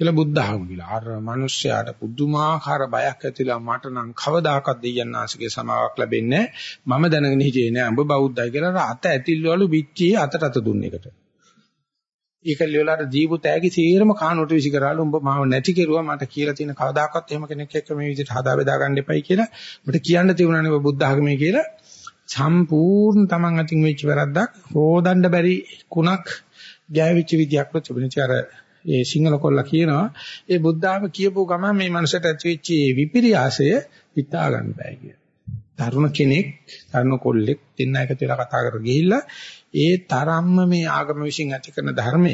Speaker 1: කියලා බුද්ධ ආගම කියලා. අර මිනිස්සයාට පුදුමාකාර බයක් ඇතිලා මට නම් කවදාකවත් දෙයයන් ආශිකේ සමාවක් ලැබෙන්නේ මම දැනගෙන හිටියේ නෑ ඔබ බෞද්ධයි කියලා අත ඇතිල්වලු පිටියේ අතට අත දුන්න එකට. ඒක ලියලාට දීපු තෑගි සීරම කානුවට විසි කරාලු උඹ මාව නැති කෙරුවා මට කියලා තියෙන කවදාකවත් එහෙම කෙනෙක් එක්ක මේ විදිහට හදා බෙදා ගන්න එපයි කියලා මට කියන්න තිබුණානේ ඔබ බුද්ධ ආගමේ කියලා. සම්පූර්ණ Taman අතින් වෙච්ච වැරද්දක්. හොදන්න බැරි කුණක් ගෑවිච්ච විදියක් තිබුණේ අර ඒ සිංහල කොල්ලා කියනවා. ඒ බුද්ධාම කියපු ගමන් මේ මනසට ඇතිවෙච්ච විපිරියාසය හිතා ගන්න බෑ කිය. තරුණ කෙනෙක් තරුණ කොල්ලෙක් දෙන්න එකතු වෙලා කතා කර ගිහිල්ලා ඒ තරම්ම මේ ආගම විශ්ින් ඇති කරන ධර්මය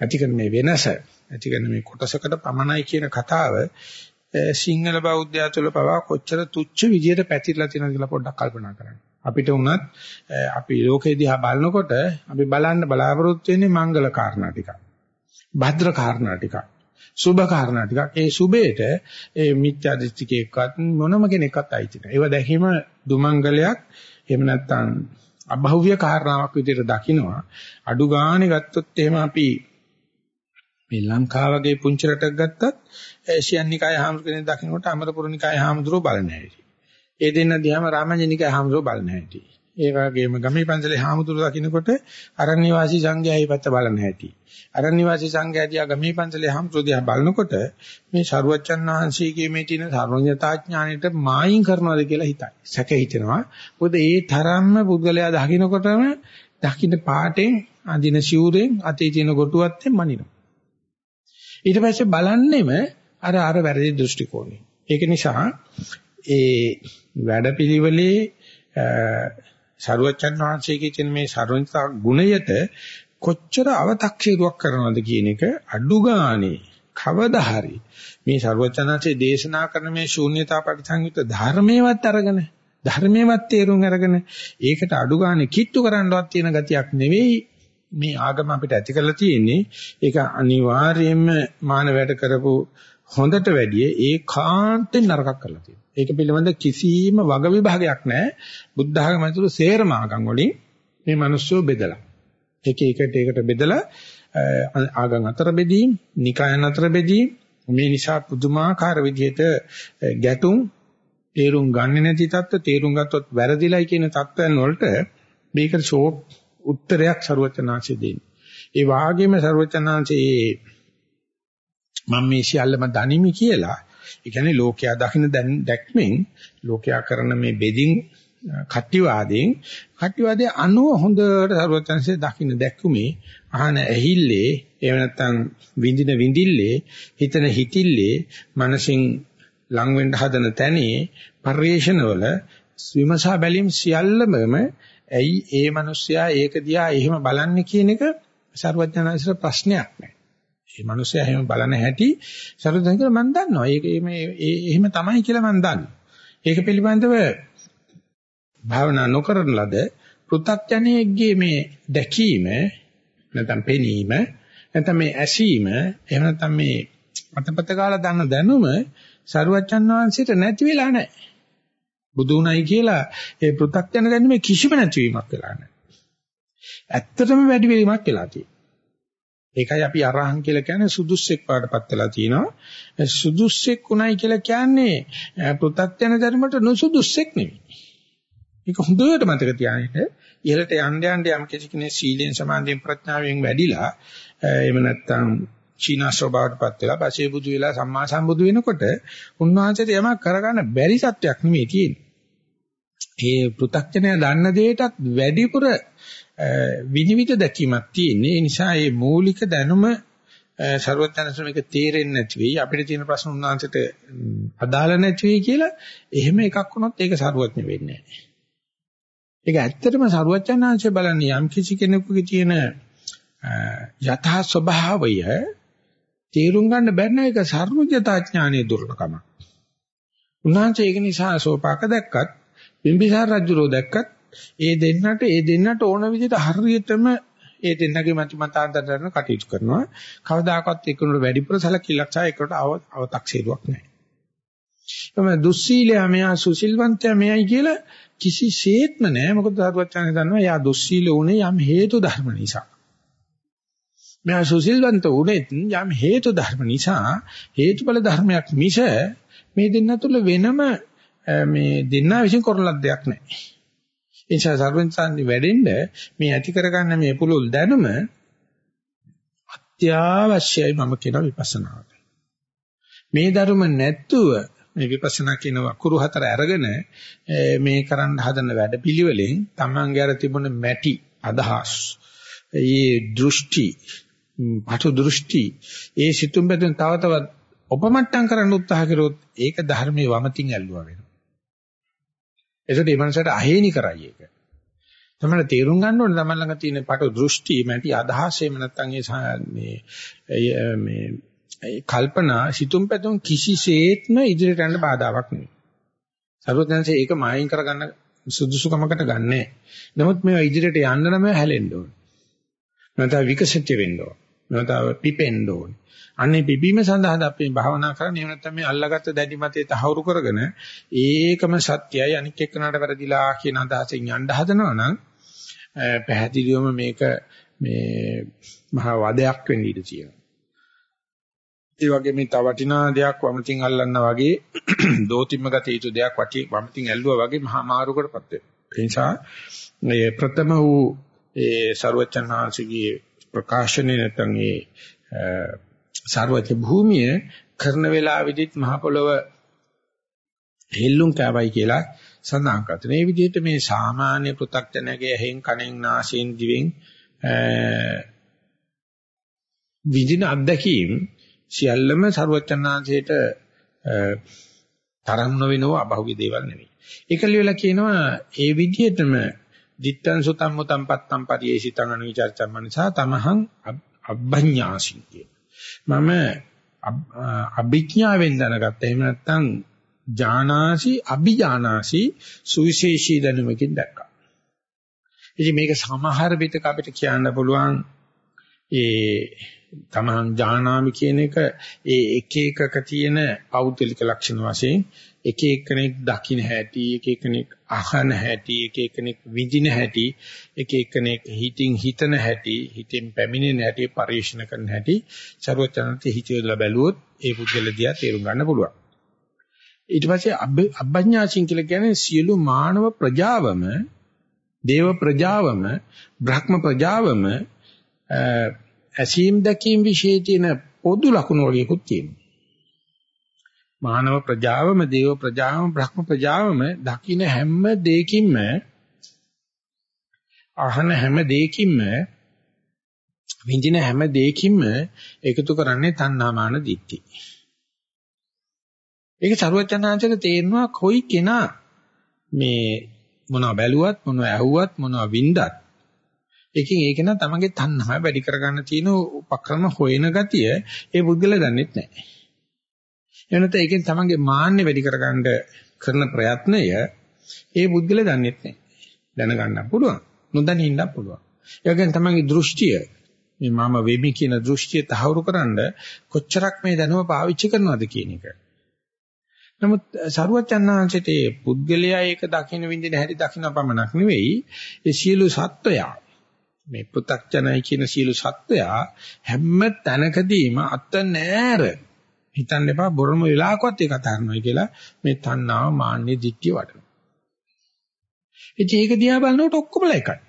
Speaker 1: ඇති කරන මේ වෙනස ඇති කරන මේ කොටසකට පමණයි කියන කතාව සිංහල බෞද්ධය තුළ පවා කොච්චර තුච්ච විදියට පැතිරලා තියෙනවද කියලා පොඩ්ඩක් කල්පනා කරන්න. අපිට උනත් අපි ලෝකෙ දිහා බලනකොට අපි බලන්න බලාපොරොත්තු වෙන්නේ මංගල කාරණා ටිකක්. භද්‍ර කාරණා ටිකක්. සුභ කාරණා ටිකක්. ඒ සුභේට ඒ මිත්‍යා දෘෂ්ටිකේකවත් මොනම කෙනෙක්වත් අයිති නැහැ. ඒව දැකීම දුමංගලයක් එහෙම නැත්නම් අභෞවිය කාරණාවක් විදිහට දකිනවා. අඩු ගානේ ගත්තොත් එහෙම අපි මේ ලංකාව වගේ පුංචි රටක් ගත්තත් ඒෂියන්නිකාය හාමුදුර කෙනෙක් දකින්නකොට අමරපුරනිකාය හාමුදුරුවෝ බලන හැටි. ඒ දෙන්න දිහාම රාමඤ්ඤනිකාය හාමුදුරුවෝ බලන හැටි. ඒ වගේම ගමේ පන්සලේ හාමුදුරුවෝ දකින්නකොට අරණ්‍යවාසී සංඝයායි පැත්ත බලන හැටි. අරණ්‍යවාසී සංඝයා දිහා ගමේ පන්සලේ හාමුදුරුවෝ දිහා බලනකොට මේ ශරුවච්චන් වහන්සේගේ මේ තියෙන සර්වඥතා ඥාණයට මායින් කරනවාද කියලා හිතයි. සැක හිතෙනවා. මොකද ඒ තරම්ම පුද්ගලයා දකින්නකොටම දකින්න පාටෙන් අදින සිවුරෙන් අතේ තියෙන කොටුවත් මනිනවා. ඊට පස්සේ බලන්නෙම අර අර වැරදි දෘෂ්ටි කෝණය. ඒක නිසා ඒ වැඩපිළිවෙලේ සරුවචන් වහන්සේගේ තියෙන මේ සරුවචා ගුණයට කොච්චර අව탁ෂීරුවක් කරනවද කියන එක අඩු ගානේ කවදා හරි මේ ਸਰවචනanse දේශනා කරන මේ ශූන්‍යතා පරිසංයුත ධර්මයේවත් අරගෙන ධර්මයේවත් තේරුම් අරගෙන ඒකට අඩු ගානේ කිට්ටු කරන්නවත් තියෙන ගතියක් නෙවෙයි මේ ආගම අපිට ඇති කරලා තියෙන්නේ ඒක අනිවාර්යයෙන්ම මානවයට කරපු හොඳට වැඩිය ඒකාන්තෙන් නරකක් කරලා තියෙනවා. ඒක පිළිබඳ කිසිම වග විභාගයක් නැහැ. බුද්ධ ආගම ඇතුළු සේරම ආගම් වලින් මේ මිනිස්සු බෙදලා. එක එකට එකට බෙදලා ආගම් අතර බෙදීම්, නිකායන් අතර බෙදීම් මේ නිසා පුදුමාකාර විදිහට ගැටුම් තේරුම් ගන්නේ නැති තත්ත්ව තේරුම් ගත්තොත් වැරදිලයි කියන තත්ත්වයන් වලට මේක ෂෝක් උත්තරයක් ਸਰවචනාංශය දෙන්නේ. ඒ වාගේම ਸਰවචනාංශයේ මම මේ සියල්ලම දනිමි කියලා ඒ කියන්නේ ලෝකයා දකින්න දැක්මෙන් ලෝකයා කරන මේ බෙදින් කට්ටිවාදයෙන් කට්ටිවාදයේ අනුව හොඳට සරුවචන්සේ දකින්න දැක්කුමේ අහන ඇහිල්ලේ එහෙම නැත්නම් විඳින විඳිල්ලේ හිතන හිතිල්ලේ මනසින් ලං වෙන්න හදන තැනේ පරිේශනවල විමසා බැලීම් සියල්ලම ඇයි ඒ මිනිස්සයා ඒක දිහා එහෙම බලන්නේ කියන එක සරුවචනාංශර ප්‍රශ්නයක් නෑ. ඒ මිනිස්සයා එහෙම බලන හැටි සරුවචන කියලා මම දන්නවා. ඒක මේ එහෙම තමයි කියලා මම දන්නවා. ඒක පිළිබඳව භාවනා නොකරන ලද පෘථග්ජනයෙක්ගේ මේ දැකීම නැත්නම් පෙනීම නැත්නම් මේ ඇසීම එහෙම නැත්නම් මේ අතපත කාලා දන්න දැනුම සරුවච්චන් වහන්සේට නැති වෙලා නැහැ. බුදු උණයි කියලා ඒ පෘථග්ජන දැනුමේ කිසිම නැතිවීමක් වෙලා නැහැ. ඇත්තටම වැඩි වීමක් වෙලා තියෙනවා. ඒකයි අපි අරහන් කියලා කියන්නේ සුදුස්සෙක් පාඩපත් වෙලා තිනවා. සුදුස්සෙක් උණයි කියලා කියන්නේ පෘථග්ජන ධර්මයට නුසුදුස්සෙක් නෙවෙයි. මේක හොඳට මතක තියාගන්න. ඉහළට යන්න යන්න යම් කෙනෙක් සීලෙන් සමාධියෙන් ප්‍රඥාවෙන් වැඩිලා එහෙම නැත්නම් චීනස්ත්‍ර බවටපත් වෙලා පසේ බුදු වෙලා සම්මා සම්බුදු වෙනකොට උන්වහන්සේට යමක් කරගන්න බැරි සත්‍යක් නෙමෙයි තියෙන්නේ. ඒ පෘථග්ජනය දන්න දෙයටත් වැඩිපුර විනිවිද දැකීමක් තියෙන්නේ. ඒ නිසා මේ මූලික දැනුම ਸਰවඥාන්සම එක තේරෙන්නේ නැති වෙයි අපිට තියෙන ප්‍රශ්න උන්වහන්සේට අදාළ නැති වෙයි කියලා එහෙම එකක් වුණොත් ඒක ਸਰවඥ වෙන්නේ නැහැ. ඒක ඇත්තටම සරුවචනාංශය බලන්නේ යම් කිසි කෙනෙකුගේ තියෙන යථා ස්වභාවය තේරුම් ගන්න බැරි නේක සර්වඥතාඥානයේ දුර්ලභකම. උන්වහන්සේ ඒක නිසා සෝපාක දැක්කත් බිම්බිසාර රජුරෝ දැක්කත් ඒ දෙන්නට ඒ දෙන්නට ඕන විදිහට හරියටම ඒ දෙන්නගේ මත මතාන්තර කරන කටයුතු කරනවා. කවදාකවත් එකිනෙකට වැඩිපුර සැලකිල්ලක් සහ එකිනෙකට අව탁සීරුවක් නැහැ. එතම දුස්සීලයා මෙයා සුසිල්වන්තයා මෙයයි කියලා කිසිසේත්ම නැහැ. මොකද සරුවචානේ දන්නවා යා දුස්සීල උනේ යම් හේතු ධර්ම නිසා. මෙයා සුසිල්වන්ත උනේත් යම් හේතු ධර්ම නිසා හේතුඵල ධර්මයක් මිස මේ දෙන්න තුළ වෙනම මේ දෙන්නා විසින් කරන ලද්දයක් නැහැ. ඒ නිසා සර්වඥාන්දි වැඩෙන්න මේ ඇති කරගන්න මේ පුළුල් දැනුම අත්‍යවශ්‍යයි මම කියන විපස්සනාවට. මේ ධර්ම නැත්තුව මේ විපස්සනා කියන වකුරු හතර අරගෙන මේ කරන්න හදන වැඩපිළිවෙලෙන් Tamange අර තිබුණ මැටි අදහස් ඒ දෘෂ්ටි පාඨ දෘෂ්ටි ඒ සිතුම් බෙදෙන් තව තවත් උපමට්ටම් කරන්න උත්සාහ කරොත් ඒක ධර්මයේ වමතින් ඇල්ලුවා වෙනවා. ඒකට මේ මනසට අහේනි කරයි ඒක. තමයි තේරුම් ගන්න ඕනේ තමයි ළඟ තියෙන පාඨ දෘෂ්ටි මැටි අදහස් එහෙම නැත්නම් මේ මේ ඒ කල්පනා සිතුම් පැතුම් කිසිසේත්ම ඉදිරියට යන්න බාධාවක් නෙවෙයි. සර්වඥාන්සේ ඒක මායින් කරගන්න සුදුසුකමකට ගන්නෑ. නමුත් මේවා ඉදිරියට යන්න නම් හැලෙන්න ඕනේ. නැත්නම් විකසිත වෙන්න ඕනේ. නැත්නම් පිපෙන්න ඕනේ. අන්නේ පිපීම සඳහා අපි භාවනා කරන්නේ එහෙම නැත්නම් මේ අල්ලාගත්ත දැඩි මතේ තහවුරු කරගෙන ඒකම සත්‍යයි අනික් එක්කනට වැරදිලා කියන අදහසින් යන්න හදනවා නම් පැහැදිලිවම මේක මේ මහා වදයක් වෙන්න ඉඩ තියෙනවා. ඒ වගේ මේ තව වටිනා දෙයක් වමතින් අල්ලන්නා වගේ දෝතිම්ම ගත යුතු දෙයක් වටි වමතින් ඇල්ලුවා වගේ මහා මාරුකටපත් වෙනවා. ඒ නිසා මේ ප්‍රථම වූ ඒ ਸਰවචන්හන්සේගේ ප්‍රකාශනේ නැත්නම් ඒ සර්වජ භූමිය කරන වෙලාවෙදිත් මහ පොළව හෙල්ලුම් කෑවයි කියලා සඳහන් කරනවා. මේ විදිහට මේ සාමාන්‍ය පෘථග්ජනගේ ඇහෙන් කනෙන් නාසයෙන් දිවෙන් විඳින අත්දැකීම් සියල්ලම ਸਰවචන්නාංශයට තරම් නොවෙනව අභෞවිය දේවල් නෙවෙයි. ඒක ලියලා කියනවා ඒ විදිහටම දිත්තං සුතම් මුතම් පත්තම් පරියේසිතං අනුවිචර්චම් මනසා තමහං අබ්බඤ්ඤාසින් කිය. මම අභිඥාවෙන් දැනගත්තා. එහෙම නැත්නම් ජානාසි අභිජානාසි සුවිශේෂී දැනුමකින් දැක්කා. ඉතින් මේක සමහර විටක අපිට කියන්න පුළුවන් ඒ තමන් ජානාමි කියන එක ඒ එක එකක තියෙන පෞද්ගලික ලක්ෂණ වශයෙන් එක එක්කෙනෙක් දකින්න හැටි එක එක්කෙනෙක් අහන හැටි එක එක්කෙනෙක් විඳින හැටි එක එක්කෙනෙක් හිතින් හිතන හැටි හිතෙන් පැමිණෙන හැටි පරිශන කරන හැටි ਸਰවචනන්ත හිතේලා බැලුවොත් ඒ පුද්ගල දිහා තේරුම් ගන්න පුළුවන්. ඊට පස්සේ අබ්බඥාසින් කියලා කියන්නේ සියලු මානව ප්‍රජාවම දේව ප්‍රජාවම බ්‍රහ්ම ප්‍රජාවම ඇසීම් දැකීම් વિશે තියෙන පොදු ලක්ෂණ වගේකුත් තියෙනවා. මානව ප්‍රජාවම දේව ප්‍රජාවම බ්‍රහ්ම ප්‍රජාවම දකින්න හැම දෙයකින්ම අහන හැම දෙයකින්ම විඳින හැම දෙයකින්ම එකතු කරන්නේ තණ්හාමාන දිට්ඨි. ඒක සරුවචනාංශයට තේරෙනවා කොයි කෙනා මේ මොනවා බැලුවත් මොනවා ඇහුවත් මොනවා වින්දත් ඒකෙන් ඒක නම් තමන්ගේ තණ්හාව වැඩි කරගන්න තියෙන උපක්‍රම හොයන ගතිය ඒ පුද්ගලයා දන්නෙත් නැහැ. එනත ඒකෙන් තමන්ගේ මාන්නේ වැඩි කරගන්න කරන ප්‍රයත්නය ඒ පුද්ගලයා දන්නෙත් නැහැ. දැනගන්න පුළුවන්. නොදැනී ඉන්න පුළුවන්. ඒ වගේම තමන්ගේ දෘෂ්ටිය මේ මම වෙමි කියන දෘෂ්ටිය තහවුරු කරන්න කොච්චරක් මේ දැනුම පාවිච්චි කරනවද කියන එක. නමුත් සරුවචන්නාංශයේ ඒ පුද්ගලයා ඒක දකින්න විඳින හැටි දකින්න පමණක් නෙවෙයි ඒ සියලු සත්වයා මේ පු탁ජනයි කියන සියලු සත්වයා හැම තැනකදීම අත නෑර හිතන්න එපා බොරම වෙලාවකවත් ඒක අතහරිනවා කියලා මේ තණ්හාව මාන්නේ දික්කිය වඩනවා. ඉතින් ඒක දිහා බලනකොට ඔක්කොමලා එකයි.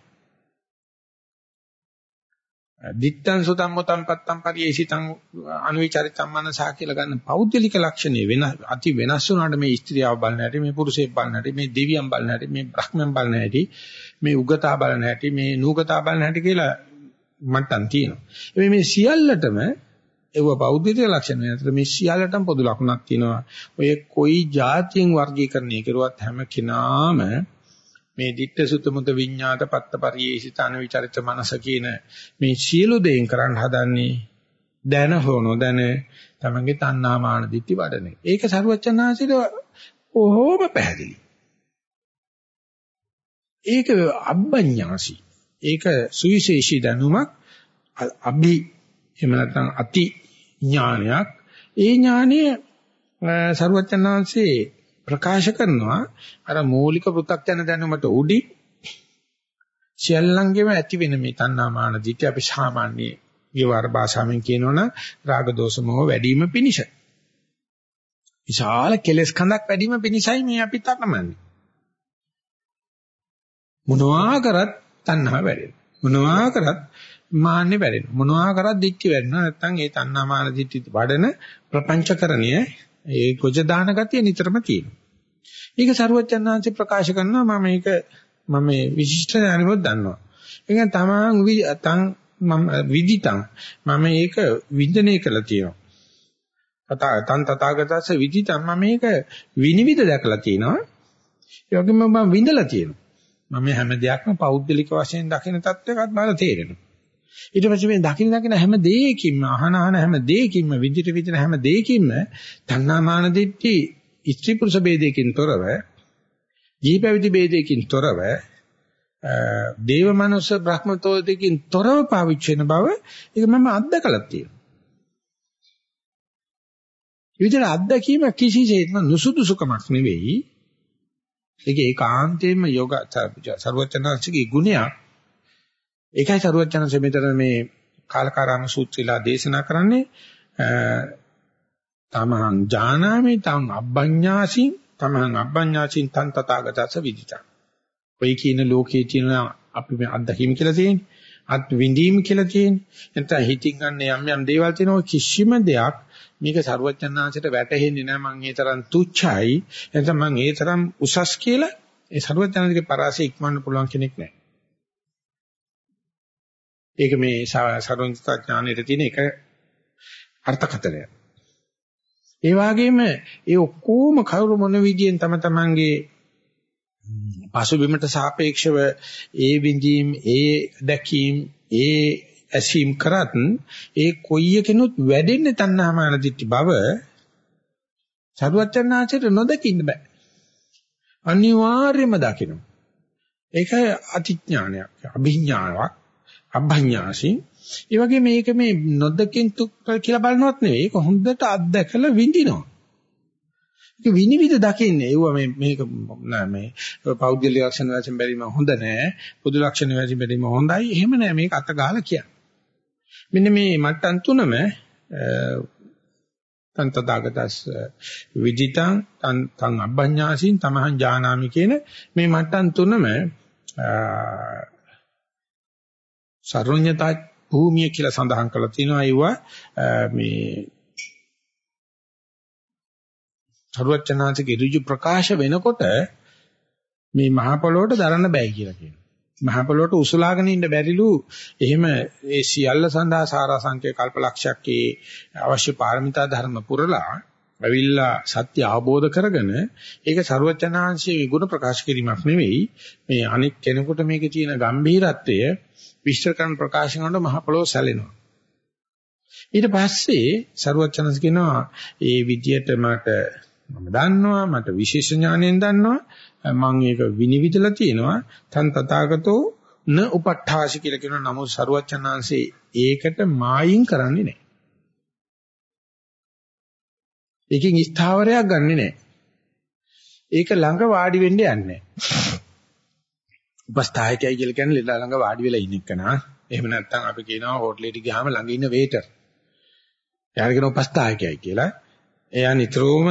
Speaker 1: දිත්තං සුතං මොතං පත්තං පරියේසිතං අනුවිචරිතං මනසා කියලා ගන්න පෞද්ගලික ලක්ෂණේ වෙන අති වෙනස් වුණාට මේ ස්ත්‍රියව බලන හැටි මේ පුරුෂයෙක් බලන හැටි මේ දෙවියන් බලන හැටි මේ බ්‍රහ්මයන් බලන හැටි මේ උගතා බලන හැටි මේ නූගතා බලන හැටි කියලා මට්ටම් තියෙනවා. මේ මේ සියල්ලටම ඒව පෞද්ගලික ලක්ෂණ වෙනතර මේ සියල්ලටම පොදු ලක්ෂණක් තියෙනවා. ඔය කොයි જાතියෙන් වර්ගීකරණය කරුවත් හැම කෙනාම මේ ditta sutta muta විඤ්ඤාත පත්ත පරියේසිත අනවිචරිත මනස කියන මේ සියලු දේන් කරන්න හදන්නේ දැන හෝ නොදැන තමන්ගේ තණ්හා මාන දිටි වඩන එක. ඒක සරුවචනාසිර කොහොම පැහැදිලි. ඒක අබ්බඤ්ඤාසි. ඒක සුවිශේෂී දැනුමක් අභි එහෙම නැත්නම් අති ඥානයක්. ඒ ඥානය සරුවචනාංශේ ප්‍රකාශ කරනවා අර මූලික පෘථග්ජන දැනුමට උඩි සියල්ලංගෙම ඇති වෙන මේ තණ්හාමාන දිට්ඨිය අපි සාමාන්‍ය විවර භාෂාවෙන් කියනවනම් රාග දෝෂ මොහ වැඩිම පිනිෂ. විශාල කෙලෙස් කඳක් වැඩිම පිනිසයි මේ අපි තකමන්නේ. මොනවා කරත් තණ්හා වැඩෙනවා. මොනවා කරත් මාන්නේ වැඩෙනවා. මොනවා කරත් දික්ටි වැඩෙනවා. නැත්නම් ඒ තණ්හා මාන දික්ටි වඩන ප්‍රපංචකරණය ඒ ගොජ දාන ගතිය නිතරම තියෙනවා. ඒක සරුවචනාංශ ප්‍රකාශ කරනවා මම මේක මම මේ විශිෂ්ට ඥානෙවත් දන්නවා. ඒක තමන් තන් මම විදිතං මම මේක විඳිනේ කළා තියෙනවා. තථා තන් තථාගතස්ස විදිතං මම මේක විනිවිද දැකලා තියෙනවා. ඒ වගේම මම විඳලා තියෙනවා. මම හැම දෙයක්ම පෞද්ගලික වශයෙන් දකින තත්ත්වයකට මට තේරෙනවා. ඊට පස්සේ මේ දකින්න දකින්න හැම දෙයකින්ම අහන අහන හැම දෙයකින්ම විදිට විදින හැම දෙයකින්ම තණ්හාමාන දිට්ඨි ස්ත්‍රී පුරුෂ ભેදයකින් තොරව ජීපවිදි ભેදයකින් තොරව දේව මනුස්ස බ්‍රහ්මතෝදකින් තොරව පාවිච්චි වෙන බව ඒක මම අත්දකලා තියෙනවා. විතර අත්දැකීම කිසිසේත්ම නුසුදුසුකමක් නෙවෙයි. ඒක ඒකාන්තයෙන්ම යෝග සර්වචනංශිකේ ගුණයක්. ඒකයි සරුවචනන්සේ මෙතන මේ කාලකාරාම සූත්‍රයලා දේශනා කරන්නේ තමහං ජානාමි තං අබ්බඤ්ඤාසින් තමහං අබ්බඤ්ඤාසින් තං තථාගතස්ස විදිතං. ඔය කියන ලෝකයේ තියෙන අපි මේ අත්දැකීම් කියලා තියෙන්නේ. අත් විඳීම් කියලා තියෙන්නේ. නැත්නම් හිතින් ගන්න යම් යම් දේවල් තියෙනවා කිසිම දෙයක් මේක සරුවචනාංශයට වැටහෙන්නේ නැහැ මං ඒ තරම් තුච්චයි. නැත්නම් මං ඒ තරම් උසස් කියලා ඒ සරුවචනාංශගේ පරාසය ඉක්මවන්න පුළුවන් කෙනෙක් නැහැ. ඒක මේ සරුවචන ඥානෙට තියෙන එක අර්ථකථනය. ඒ වගේම ඒ ඔක්කොම කවුරු මොන විදියෙන් තම තමන්ගේ පසුබිමට සාපේක්ෂව ඒ විඳීම් ඒ දැකීම් ඒ ඇසීම් කරත් ඒ කොයි එකනොත් වැඩෙන්නේ තණ්හාමාන දිට්ඨි බව සරුවචනාචර නොදකින්න බෑ. අනිවාර්යයෙන්ම දකින්න. ඒක අතිඥානයක්, අභිඥාවක්, අභඤ්ඤාසි. ඒ වගේ මේක මේ නොදකින් තුක් කියලා බලනවත් නෙවෙයි. ඒක හොඳට අත්දැකලා විඳිනවා. ඒක විනිවිද දකින්නේ. ඒව මේ මේක නෑ මේ පෞද්ගලික ලක්ෂණ වශයෙන් බැරිම හොඳ නෑ. පොදු ලක්ෂණ වශයෙන් බැරිම හොඳයි. එහෙම නෑ මේක අත ගහලා කියන්නේ. මෙන්න මේ මට්ටම් තුනම තන් තදාගතස් විදිතං තන් තන් අබ්බඤ්ඤාසින් තමහං ජානාමි කියන මේ මට්ටම් තුනම සර්වඥතා භූමිය කියලා සඳහන් කරලා තිනවා ඒවා මේ සරුවචනාංශගේ ඍජු ප්‍රකාශ වෙනකොට මේ මහ පොළොවට දරන්න බෑ කියලා කියනවා. මහ පොළොවට උසුලාගෙන ඉන්න බැරිලු එහෙම ඒ සියල්ල සඳහා සාරාංශකේ කල්පලක්ෂයක් ඒ අවශ්‍ය පාරමිතා ධර්ම පුරලා ඇවිල්ලා සත්‍ය අවබෝධ කරගෙන ඒක සරුවචනාංශයේ විගුණ ප්‍රකාශ කිරීමක් නෙවෙයි මේ අනික් කෙනෙකුට මේකේ තියෙන ගැඹීරත්වය විශ්ල කරන ප්‍රකාශ කරනකොට මහ පොළොව සැලෙනවා. ඊට පස්සේ සරුවචනස් කියනවා ඒ විදියට මට මම දන්නවා මට විශේෂ ඥාණයෙන් දන්නවා මම ඒක විනිවිදලා තියෙනවා තන් තථාගතෝ න උපට්ඨාසි කියලා කියන නමුත් සරුවචනාංශේ ඒකට මායින් කරන්නේ නැහැ. ඒකෙන් ස්ථාවරයක් ගන්නෙ නෑ. ඒක ළඟ වාඩි වෙන්න යන්නේ. උපස්ථායකයයි කියලා කියන්නේ ලෙඩ ළඟ වාඩි වෙලා ඉන්න එක නා. එහෙම නැත්නම් අපි කියනවා හෝටලෙට ගියාම ළඟ ඉන්න වේටර්. එයාට කියන උපස්ථායකයයි කියලා. එයා නිතරම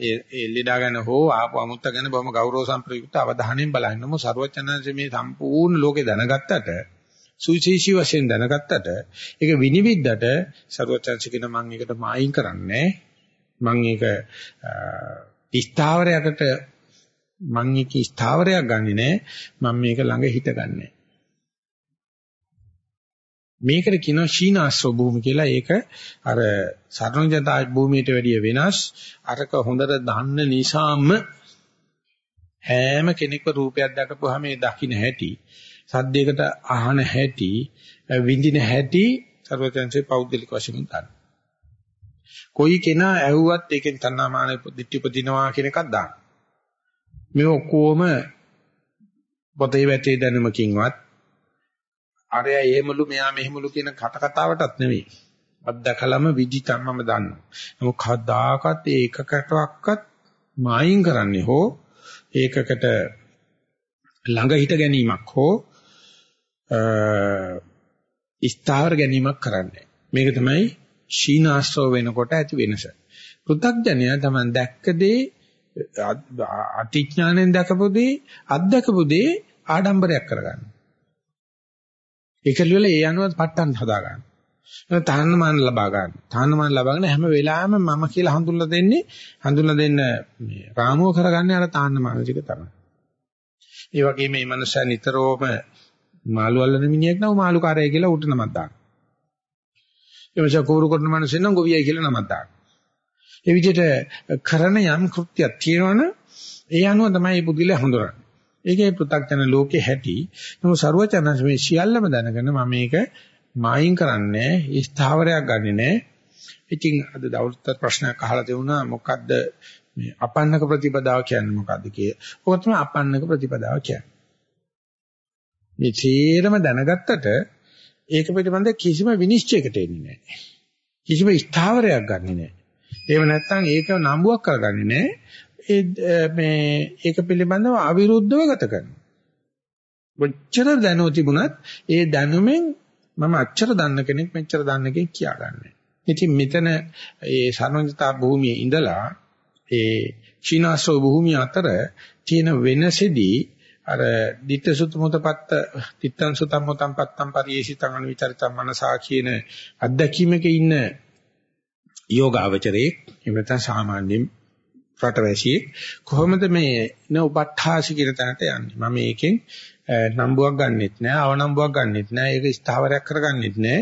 Speaker 1: ඒ ලෙඩා ගැන හෝ ආපු අමුත්ත ගැන බොහොම ගෞරව සම්ප්‍රයුක්ත අවධානයෙන් බලන්නම ਸਰවචනංශ මේ සම්පූර්ණ ලෝකේ දැනගත්තට සුවිශේෂී වශයෙන් දැනගත්තට ඒක විනිවිදට ਸਰවචනංශ කියන මම ඒකට මායින් කරන්නේ මම ඒක ස්ථාවරයකට මම ඒක ස්ථාවරයක් ගන්නෙ නෑ මම මේක ළඟ හිටගන්නේ මේකට කියනවා ශීනාශ්‍රව භූමි කියලා. ඒක අර සරණජතා භූමියට වැඩිය වෙනස්. අරක හොඳට දන්න නිසාම හැම කෙනෙක්ව රූපයක් දැකපුවාම ඒ දකින්න හැටි, සද්දයකට අහන හැටි, විඳින හැටි සර්වඥන්සේ පෞද්ගලික වශයෙන් ගන්න. කොයි කෙනා ඇහුවත් ඒකෙන් තණ්හාමාන දිට්ඨි උපදිනවා කියන එකක් දාන්න. මේ ඔක්කොම පොතේ වැටේ දැනුමකින්වත් අරයා එහෙමලු මෙයා මෙහෙමලු කියන කට කතාවටත් නෙවෙයි. අත්දකලම විදිතම්මම දන්නවා. නමුත් කවදාකවත් ඒ එකකටවත් මායින් කරන්නේ හෝ ඒකකට ළඟ හිට ගැනීමක් හෝ ස්ථාවර ගැනීමක් කරන්නේ. මේක තමයි ශීනාශ්‍රව වෙනකොට ඇති වෙනස. පෘථග්ජනය තමයි දැක්ක දේ අතිඥාණයෙන් දැකපු දේ අත්දකපු දේ ආඩම්බරයක් කරගන්න. ඒකල වල ඒ අනුව පට්ටන් හදා ගන්න. තහන්නමාන ලබා ගන්න. තහන්නමාන ලබාගෙන හැම වෙලාවෙම මම කියලා හඳුන්ලා දෙන්නේ හඳුන්ලා දෙන්න මේ රාමුව කරගන්නේ අර තහන්නමාන ටික තමයි. ඒ වගේම මේ මනුස්සයා නිතරම මාළු අල්ලන මිනිහෙක් නෝ මාළු කාරය කියලා උට නමක් දාන්න. ඒ නිසා කෝරු කරන මිනිස්සෙන් නම් ගොවියයි කියලා නමක් දාන්න. ඒ විදිහට කරන යම් කෘත්‍යයක් තියෙනවනේ ඒ අනුව තමයි මේ පුදුලිය හඳුනන්නේ. ඒකේ පෘථග්ජන ලෝකේ හැටි. නමුත් ਸਰවචනස් මේ සියල්ලම දැනගෙන මම මේක මායින් කරන්නේ ස්ථාවරයක් ගන්නෙ නෑ. ඉතින් අද දවල්ට ප්‍රශ්නයක් අහලා තියුණා මොකද්ද මේ අපන්නක ප්‍රතිපදාව කියන්නේ මොකද්ද කිය. ඔක තමයි අපන්නක ප්‍රතිපදාව කියන්නේ. මේ තේරම දැනගත්තට ඒක පිළිබඳ කිසිම විනිශ්චයකට එන්නේ නැහැ. කිසිම ස්ථාවරයක් ගන්නෙ නැහැ. එහෙම නැත්නම් ඒක නම්බුවක් කරගන්නේ නැහැ. ඒ මේ ඒක පිළිබඳව අවිරුද්ධව ගත කරනවා. කොච්චර දැනුව තිබුණත් ඒ දැනුමෙන් මම අච්චර දන්න කෙනෙක් මෙච්චර දන්න කෙනෙක් කියාගන්නේ. ඉතින් මෙතන ඒ සර්වඥතා භූමියේ ඉඳලා ඒ චීනාසෝ භූමිය අතර තියෙන වෙනසෙදී අර ditta sutta mutapatta dittan sutam mutam pattam pariyesitam anuvicharitam manasa කියන අත්දැකීමක ඉන්න යෝගාවචරයේ එහෙම නැත්නම් සාමාන්‍යයෙන් රටවැසියෙක් කොහොමද මේ න උපට්ඨාසි කියන තැනට යන්නේ? මම මේකෙන් නම්බුවක් ගන්නෙත් නෑ අවනම්බුවක් ගන්නෙත් නෑ ඒක ස්ථාවරයක් කරගන්නෙත් නෑ.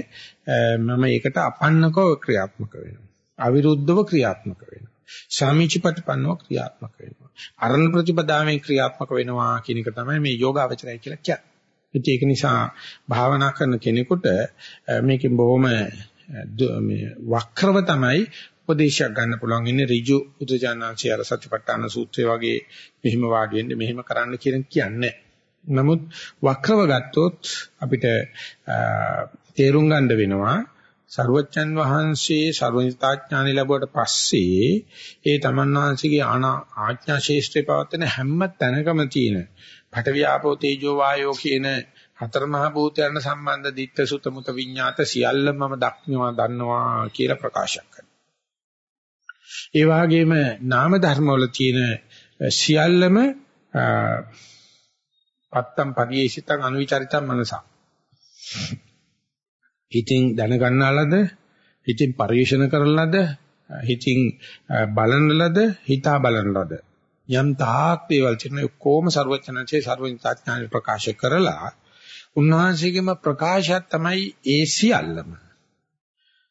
Speaker 1: මම ඒකට අපන්නකව ක්‍රියාත්මක වෙනවා. අවිරුද්ධව ක්‍රියාත්මක වෙනවා. සාමිචිපටපන්නව ක්‍රියාත්මක වෙනවා. අරණ ප්‍රතිපදාවෙන් ක්‍රියාත්මක වෙනවා කියන එක තමයි මේ යෝගාවචරය කියලා කියන්නේ. ඒක නිසා භාවනා කරන කෙනෙකුට මේකෙන් බොහොම මේ වක්‍රව තමයි උපදේශයක් ගන්න පුළුවන්. ඉන්නේ ඍජු උදජානංශය අර සත්‍යපට්ඨාන සූත්‍රය වගේ මෙහිම වාඩි වෙන්න මෙහිම කරන්න කියන කියන්නේ. නමුත් වක්‍රව ගත්තොත් අපිට තේරුම් ගන්න වෙනවා සරුවච්චන් වහන්සේ සර්වඥතාඥානෙ ලැබුවට පස්සේ ඒ තමන් වහන්සේගේ ආඥා ශේෂ්ත්‍රේ පවත්වන හැම තැනකම තියෙන පඨවියාපෝ තේජෝ වායෝ කියන හතර මහ භූතයන් සම්බන්ධ ditta sutta muta විඤ්ඤාත සියල්ල මම දක්නවා දන්නවා කියලා ප්‍රකාශ කරනවා. ඒ වගේම නාම ධර්ම වල තියෙන සියල්ලම පත්තම් පරිේශිතං අනුවිචරිතං මනසක්. හිතින් දැනගන්නාලද හිතින් පරිශන කරලද හිතින් බලනලද හිතා බලනලද යම් තාක් දේවල් තියෙන ඔක්කොම ਸਰවඥාන්සේ ਸਰවඥතාඥාන ප්‍රකාශ කරලා උන්වහන්සේගේම ප්‍රකාශය තමයි ඒ සියල්ලම.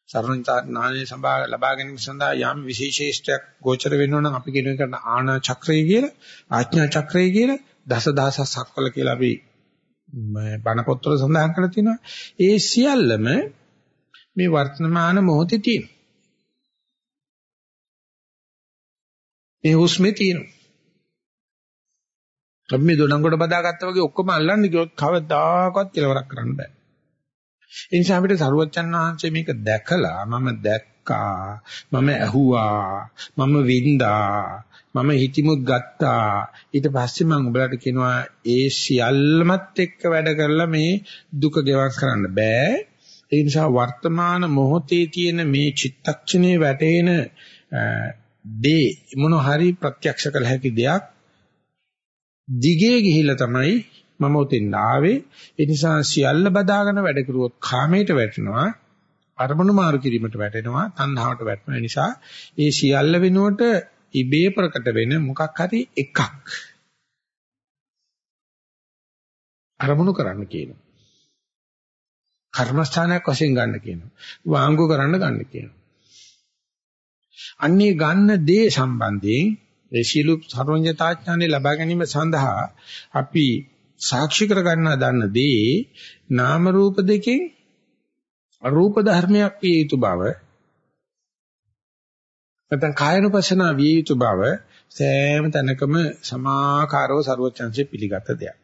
Speaker 1: සර්වඥාඥානේ සබා ලබා ගැනීම සඳහා යම් විශේෂේෂ්ඨයක් ගෝචර වෙනවා නම් අපි කියන කරන ආනා චක්‍රය කියලා ආඥා චක්‍රය කියලා දසදහසක් සක්වල කියලා අපි බණ පොත්වල සඳහන් කරලා තියෙනවා. ඒ සියල්ලම මේ වර්තමාන මොහොතේ තියෙනවා. මේ හුස්මේ තියෙනවා. අපි මේ දොඩංගොඩ බදාගත්තා වගේ ඔක්කොම අල්ලන්නේ කිව්වොත් කවදාකවත් කෙලවරක් කරන්න බෑ. ඒ නිසා අපිට සරුවච්චන් වහන්සේ මේක දැකලා මම දැක්කා මම ඇහුවා මම වින්දා මම හිතිමුත් ගත්තා. ඊට පස්සේ මම ඔයාලට කියනවා ඒ සියල්ලමත් එක්ක වැඩ කරලා මේ දුක ගෙවක් කරන්න බෑ. ඒ නිසා වර්තමාන මොහොතේ තියෙන මේ චිත්තක්ෂණයේ වැටෙන දේ මොන හරි ප්‍රත්‍යක්ෂ කළ හැකි දෙයක් දිගේ ගිහිල්ලා තමයි මම උතින් ආවේ. ඒ නිසා සියල්ල බදාගෙන වැඩ කරුවොත් කාමයට වැටෙනවා අරමුණු මාරු කිරීමට වැටෙනවා තණ්හාවට වැටෙන නිසා ඒ සියල්ල වෙනුවට ඉබේ ප්‍රකට වෙන මොකක් හරි එකක් අරමුණු කරන්න කියනවා. කර්මස්ථානයක් වශයෙන් ගන්න කියනවා. වාංගු කරන්න ගන්න කියනවා. අන්නේ ගන්න දේ සම්බන්ධයෙන් ඒ සීලු සර්වඥතාඥානෙ ලබා ගැනීම සඳහා අපි සාක්ෂි කර ගන්නා දන්න දේ නාම රූප දෙකෙන් රූප ධර්මයක් විය යුතු බව නැත්නම් කාය රූපසනා විය යුතු බව සෑම තැනකම සමාකාරව ਸਰවචන්සේ පිළිගත් දෙයක්.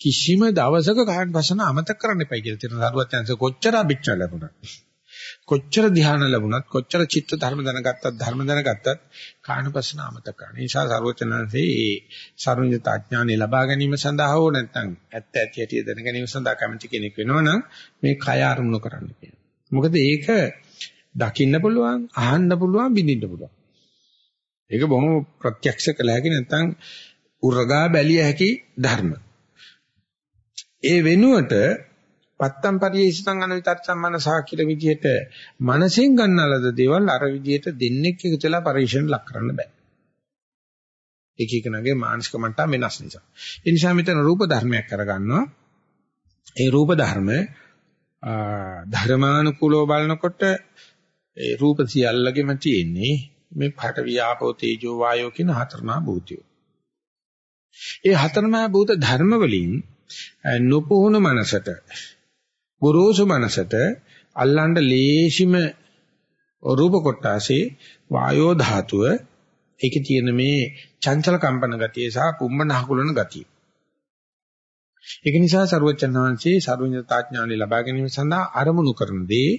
Speaker 1: කිසිම දවසක කායන වසන අමතක කරන්න එපයි කියලා තියෙන සරුවත්යන්ස කොච්චර අභිච්ඡා ලැබුණා කොච්චර ධ්‍යාන ලැබුණත් කොච්චර චිත්ත ධර්ම දැනගත්තත් ධර්ම දැනගත්තත් කායන වසන අමතක කරන නිසා සරුවචනන්සේ ඒ සරුඤ්‍යතා ඥානෙ ලබා ගැනීම සඳහා හෝ නැත්නම් ඇත්ත ඇති ඇති දැන ගැනීම සඳහා කැමති කෙනෙක් වෙනවනම් මේ කය අරමුණු කරන්න කියනවා මොකද ඒක දකින්න පුළුවන්, අහන්න පුළුවන්, විඳින්න පුළුවන්. ඒක බොහොම ප්‍රත්‍යක්ෂ කළ හැකි නැත්නම් උරගා බැලිය හැකි ධර්ම. ඒ වෙනුවට පත්තම් පරිේශිතං අනිතත් සම්මනසා කියලා විදිහට මනසෙන් ගන්නලද දේවල් අර විදිහට දෙන්නෙක් එකතුලා පරිශන ලක් කරන්න බෑ. එක එකනගේ මානසික මට්ටම වෙනස් නිසා. ඒ නිසා මෙතන රූප ධර්මයක් කරගන්නවා. ඒ රූප ධර්ම ධර්මානුකූලව බලනකොට ඒ රූප සියල්ලගෙම තියෙන්නේ මේ පඨ වියාපෝ තේජෝ වායෝ කියන හතරමා භූතයෝ. ඒ හතරමා භූත ධර්ම වලින් නොපුහුණු මනසට ගුරුසු මනසට අල්ලන්න ලේසිම රූප කොටාසේ වායෝ ධාතුව ඒකේ තියෙන මේ චංචල කම්පන ගතිය සහ කුම්බන හකුලන ගතිය. ඒක නිසා සරුවචන් වහන්සේ සර්වඥතාඥානෙ ලබා ගැනීම සඳහා අරමුණු කරන දේ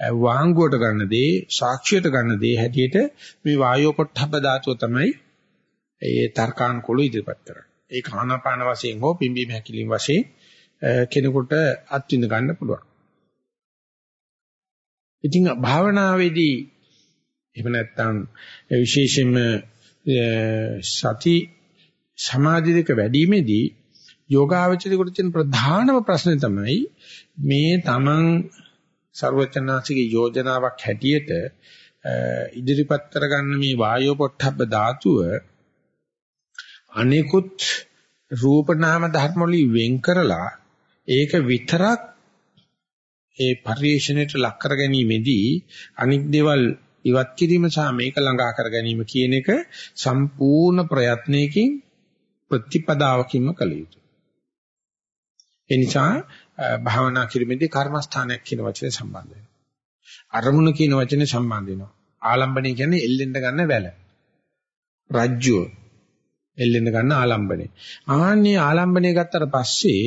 Speaker 1: වාංගුවට ගන්න දේ සාක්ෂියට ගන්න දේ හැටියට මේ වායෝ පොට්ටබ්බ ධාතුව තමයි ඒ තර්කානුකූල ඉදිරිපත් කරන්නේ. ඒ කානාපාන වශයෙන් හෝ පිම්බීම හැකිලින් වශයෙන් කෙනෙකුට අත්විඳ ගන්න පුළුවන්. ඉතින් භාවනාවේදී එහෙම නැත්නම් විශේෂයෙන්ම සති සමාධි දෙක වැඩිීමේදී යෝගාවචරිකට තියෙන ප්‍රධානම ප්‍රශ්නේ තමයි මේ තමන් ਸਰවචනාසිකේ යෝජනාවක් හැටියට ඉදිරිපත් කරගන්න මේ වායෝ පොට්ටබ්බ ධාතුව අනිකුත් රූප නාම ධර්ම වලින් වෙන් කරලා ඒක විතරක් ඒ පරිශ්‍රණයට ලක් කර ගැනීමේදී අනික් දේවල් ඉවත් කිරීම සහ මේක ළඟා කර ගැනීම කියන එක සම්පූර්ණ ප්‍රයත්නයකින් ප්‍රතිපදාවකින්ම කළ යුතුයි. ඒ නිසා භාවනා කිරීමේදී කර්මස්ථානයක් කියන වචනේ සම්බන්ධ වෙනවා. අරමුණ කියන වචනේ සම්බන්ධ වෙනවා. ආලම්බණය කියන්නේ එල්ලෙන්න ගන්න වැල. රජ්‍යුව එල්ලෙන්න ගන්න ආලම්බනේ. ආන්නේ ආලම්බනේ ගත්තට පස්සේ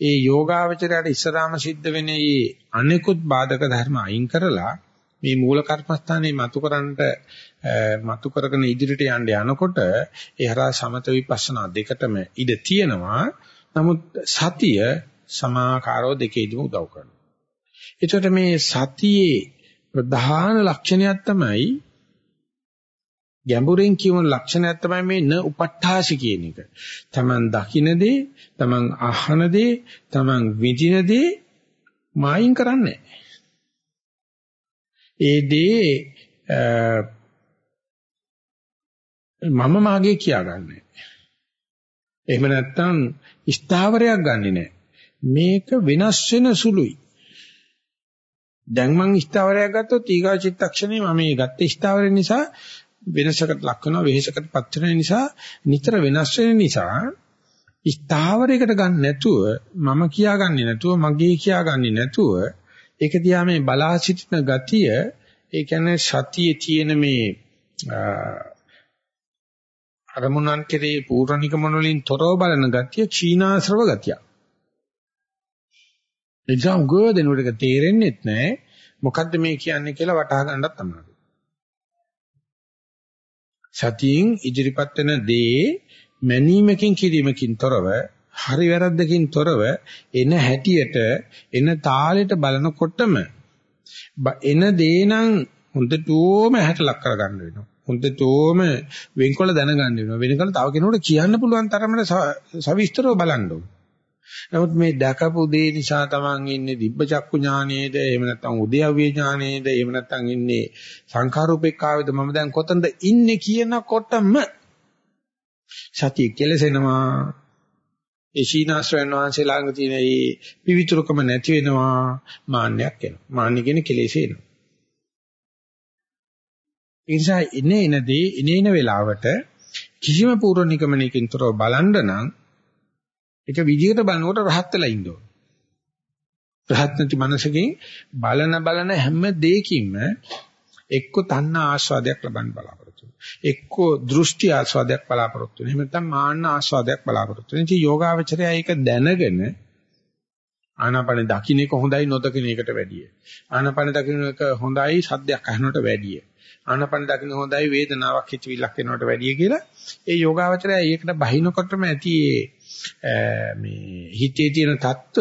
Speaker 1: ඒ යෝගාවචරයට ඉස්සරාම සිද්ධ වෙන මේ අනිකුත් බාධක ධර්ම අයින් කරලා මේ මූල කර්මස්ථානේ මතු කරන්නට මතු කරගෙන ඉදිරියට යන්න යනකොට ඒ හරහා සමත විපස්සනා දෙකටම ඉඩ තියෙනවා. නමුත් සතිය සමාකාරෝ දෙකේදීම උදව් කරනවා. එතකොට මේ සතියේ ප්‍රධාන ලක්ෂණයක් තමයි ගැඹුරින් කියවන ලක්ෂණයක් තමයි මේ න උපට්ඨාසි කියන එක. Taman දකින දේ, Taman අහන දේ, Taman විඳින දේ මායින් කරන්නේ ඒ දේ මම මාගේ කියාගන්නේ. එහෙම නැත්නම් ස්ථාවරයක් ගන්නෙ නෑ. මේක වෙනස් වෙන සුළුයි. දැන් මං ස්ථාවරයක් ගත්තොත් ඊගා චිත්තක්ෂණේ මම මේ ගත්ත ස්ථාවරය නිසා වෙනසකට ලක් වෙනවා වෙහෙසකටපත් වෙන නිසා නිතර වෙනස් වෙන නිසා ස්ථාවරයකට ගන්න නැතුව මම කියාගන්නේ නැතුව මගේ කියාගන්නේ නැතුව ඒක දිහා මේ බලා සිටින ගතිය ඒ කියන්නේ සතියේ තියෙන මේ අරමුණන් කෙරේ පූර්ණිකමන වලින් තොරව බලන ගතිය ක්ෂීණාශ්‍රව ගතිය. එනිසා උගෝ දෙනුවට තේරෙන්නේ නැහැ මොකද්ද මේ කියන්නේ කියලා වටහා ගන්නත් තමයි. සතියෙන් ඉදිරිපත් වෙන දේ මැනීමකින් කිරීමකින් තොරව හරි වැරද්දකින් තොරව එන හැටියට එන තාලෙට බලනකොටම එන දේ නම් හොඳටම හැට ලක් කරගන්න වෙනවා. හොඳටම වෙන්කොල දැනගන්න වෙනවා. වෙනකල තව කෙනෙකුට කියන්න පුළුවන් තරමට සවිස්තරව බලන්න ඕනේ. නමුත් මේ දැකපු දේ නිසා තමන් ඉන්නේ දිබ්බ චක්කු ඥානයේද එහෙම නැත්නම් උද්‍යව්‍ය ඥානයේද එහෙම නැත්නම් ඉන්නේ සංඛාරූපේක්ඛාවේද මම දැන් කොතනද ඉන්නේ කියනකොටම සතිය කෙලසෙනවා. ඒ ශීනාශ්‍රයන් වහන්සේ ළඟ තියෙන මේ පිවිතුරුකම නැති වෙනවා මාන්නයක් එනවා. මාන්න කියන්නේ කෙලෙසේ එනවා. ඒ නිසා ඉනේ එනදී ඉනේන වෙලාවට කිසිම පූර්ව නිගමනයකින් තොරව බලන්න නම් ඒක විදිහට බලනකොට රහත් වෙලා ඉන්න ඕන. රහත් නැති මනසකින් බලන බලන හැම දෙයකින්ම එක්ක තණ්හ ආස්වාදයක් ලබන්න බලාපොරොත්තු වෙනවා. එක්ක දෘෂ්ටි ආස්වාදයක් බලාපොරොත්තු වෙනවා. එහෙම නැත්නම් මාන්න ආස්වාදයක් බලාපොරොත්තු වෙනවා. ඉතින් යෝගාවචරය ඒක දැනගෙන ආනාපාන දකින්න එක හොඳයි නොදකින්න එකට වැඩිය. ආනාපාන දකින්න එක හොඳයි සද්දයක් අහනවට වැඩිය. ආනාපාන දකින්න හොඳයි වේදනාවක් හිතවිල්ලක් එනවට වැඩිය කියලා ඒ යෝගාවචරය ඒකට බහිනකොටම ඇති මේ හිතේ තියෙන தত্ত্ব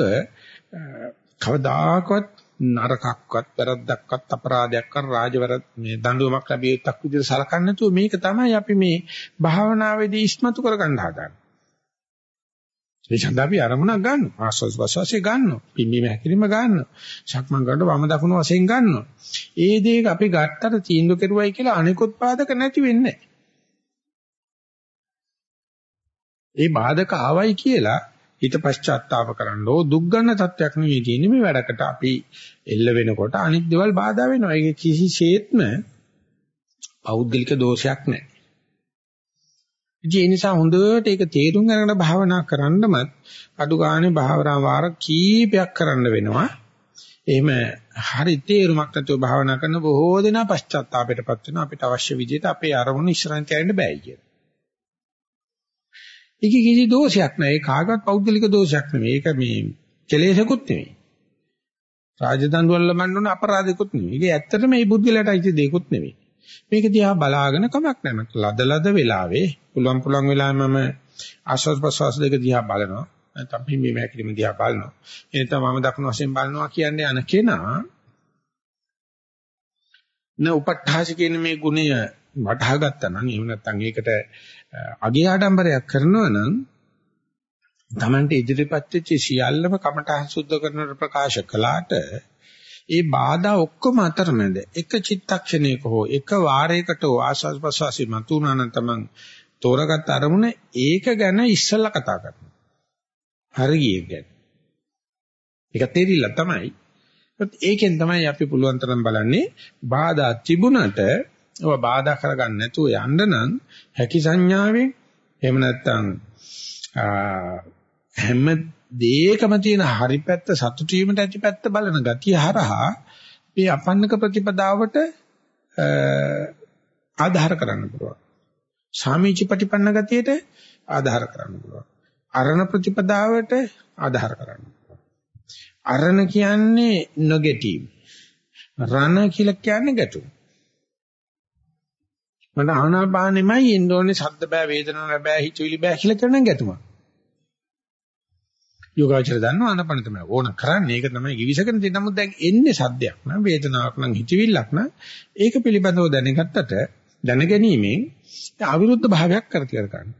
Speaker 1: කවදාකවත් නරකක්වත් වැරද්දක්වත් අපරාධයක්වත් රාජවරත් මේ දඬුවමක් ලැබිය යුක්ක් විදිහට සලකන්නේ නැතුව මේක තමයි අපි මේ භාවනාවේදී ඉස්මතු කරගන්න හදාගන්නේ. ඒ සඳහා අපි අරමුණක් ගන්නවා. ආස්වාස් වාස්වාසේ ගන්නවා. පිම්බීම හැකිලිම ගන්නවා. ශක්මන් කරනකොට වම දකුණු වශයෙන් ගන්නවා. ඒ දෙක අපි ගත්තට තීන්දුව කෙරුවයි කියලා අනිකුත් පාදක නැති වෙන්නේ නැහැ. ඒ බාධක ආවයි කියලා හිත පශ්චාත්තාප කරන්න ඕ දුක් ගන්න තත්යක් නෙවෙයි තියෙන්නේ මේ වැඩකට අපි එල්ල වෙනකොට අනිත් දේවල් බාධා වෙනවා. ඒක කිසිසේත්ම පෞද්ගලික දෝෂයක් නැහැ. ඒ නිසා හොඳට ඒක තේරුම් ගන්න භාවනා කරන්නමත් අඩු ගානේ භාවනා වාර කීපයක් කරන්න වෙනවා. එහෙම හරි තේරුමක් නැතුව භාවනා කරන බොහෝ දෙනා පශ්චාත්තාපයටපත් වෙනවා අපිට අවශ්‍ය විදිහට අපේ අරමුණු ඉස්සරහින් තියන්න බෑයි කියලා. ඒක කිසි දෝෂයක් නෑ. ඒ කාගවත් පෞද්ගලික දෝෂයක් නෙමෙයි. ඒක මේ කෙලෙසකුත් නෙමෙයි. රාජදඬුවම් ලබන්න ඕන අපරාධිකුත් නෙමෙයි. ඒක ඇත්තටම මේ බුද්ධිලට අයිති දෙයක්ුත් නෙමෙයි. මේක දිහා බලාගෙන කමක් නැහැ. ලද ලද වෙලාවේ පුළුවන් පුළුවන් වෙලාවෙ මම ආශ්වාස ප්‍රශ්වාස දෙක දිහා බලනවා. නැත්නම් පිම්බීම හැකිලිම දිහා බලනවා. එනතම මම දකුණු වශයෙන් බලනවා කියන්නේ අන කෙනා න උපට්ඨාස කියන මේ ගුණය වටහා ගත්තා නම් එහෙම නැත්නම් ඒකට අගේ ආඩම්බරයක් කරනවා නම් Tamante ඉදිරිපත් වෙච්ච සියල්ලම කමඨහං සුද්ධ කරනට ප්‍රකාශ කළාට ඒ බාධා ඔක්කොම අතරමැද එක චිත්තක්ෂණයක හෝ එක වාරයකට හෝ ආස්වාද ප්‍රසවාසී මතුණා නම් තමන් තෝරගත් අරමුණ ඒක ගැන ඉස්සෙල්ලා කතා කරනවා. හරියට ගැන. ඒක තේරිලා තමයි. ඒකෙන් තමයි අපි පුළුවන් තරම් බලන්නේ බාධා තිබුණට ඒවා බාධා කරගන්න නැතුව යන්න නම් හැකි සංඥාවෙන් එහෙම නැත්නම් හැම දේකම තියෙන හරි පැත්ත සතුටු වීමට ඇති පැත්ත බලන ගතිය හරහා මේ අපන්නක ප්‍රතිපදාවට ආධාර කරන්න පුළුවන්. සාමීචි ප්‍රතිපන්න ගතියට ආධාර කරන්න පුළුවන්. අරණ ප්‍රතිපදාවට ආධාර කරන්න පුළුවන්. අරණ කියන්නේ නෙගටිව්. රණ කියලා කියන්නේ ගැටුම්. මට ආනාපානෙමයි එන්න ඕනේ ශබ්ද බෑ වේදනාවක් බෑ හිතවිලි බෑ කියලා කරන ගැටුමක්. යෝගාචර දන්නවා ආනාපාන තමයි ඕන කරන්නේ ඒක තමයි givisකන දෙන්න නමුත් දැන් එන්නේ සද්දයක් නම් වේදනාවක් නම් හිතවිල්ලක් නම් ඒක පිළිබඳව දැනගත්තට දැනගැනීමෙන් අවිරුද්ධ භාවයක් කරති කර ගන්න.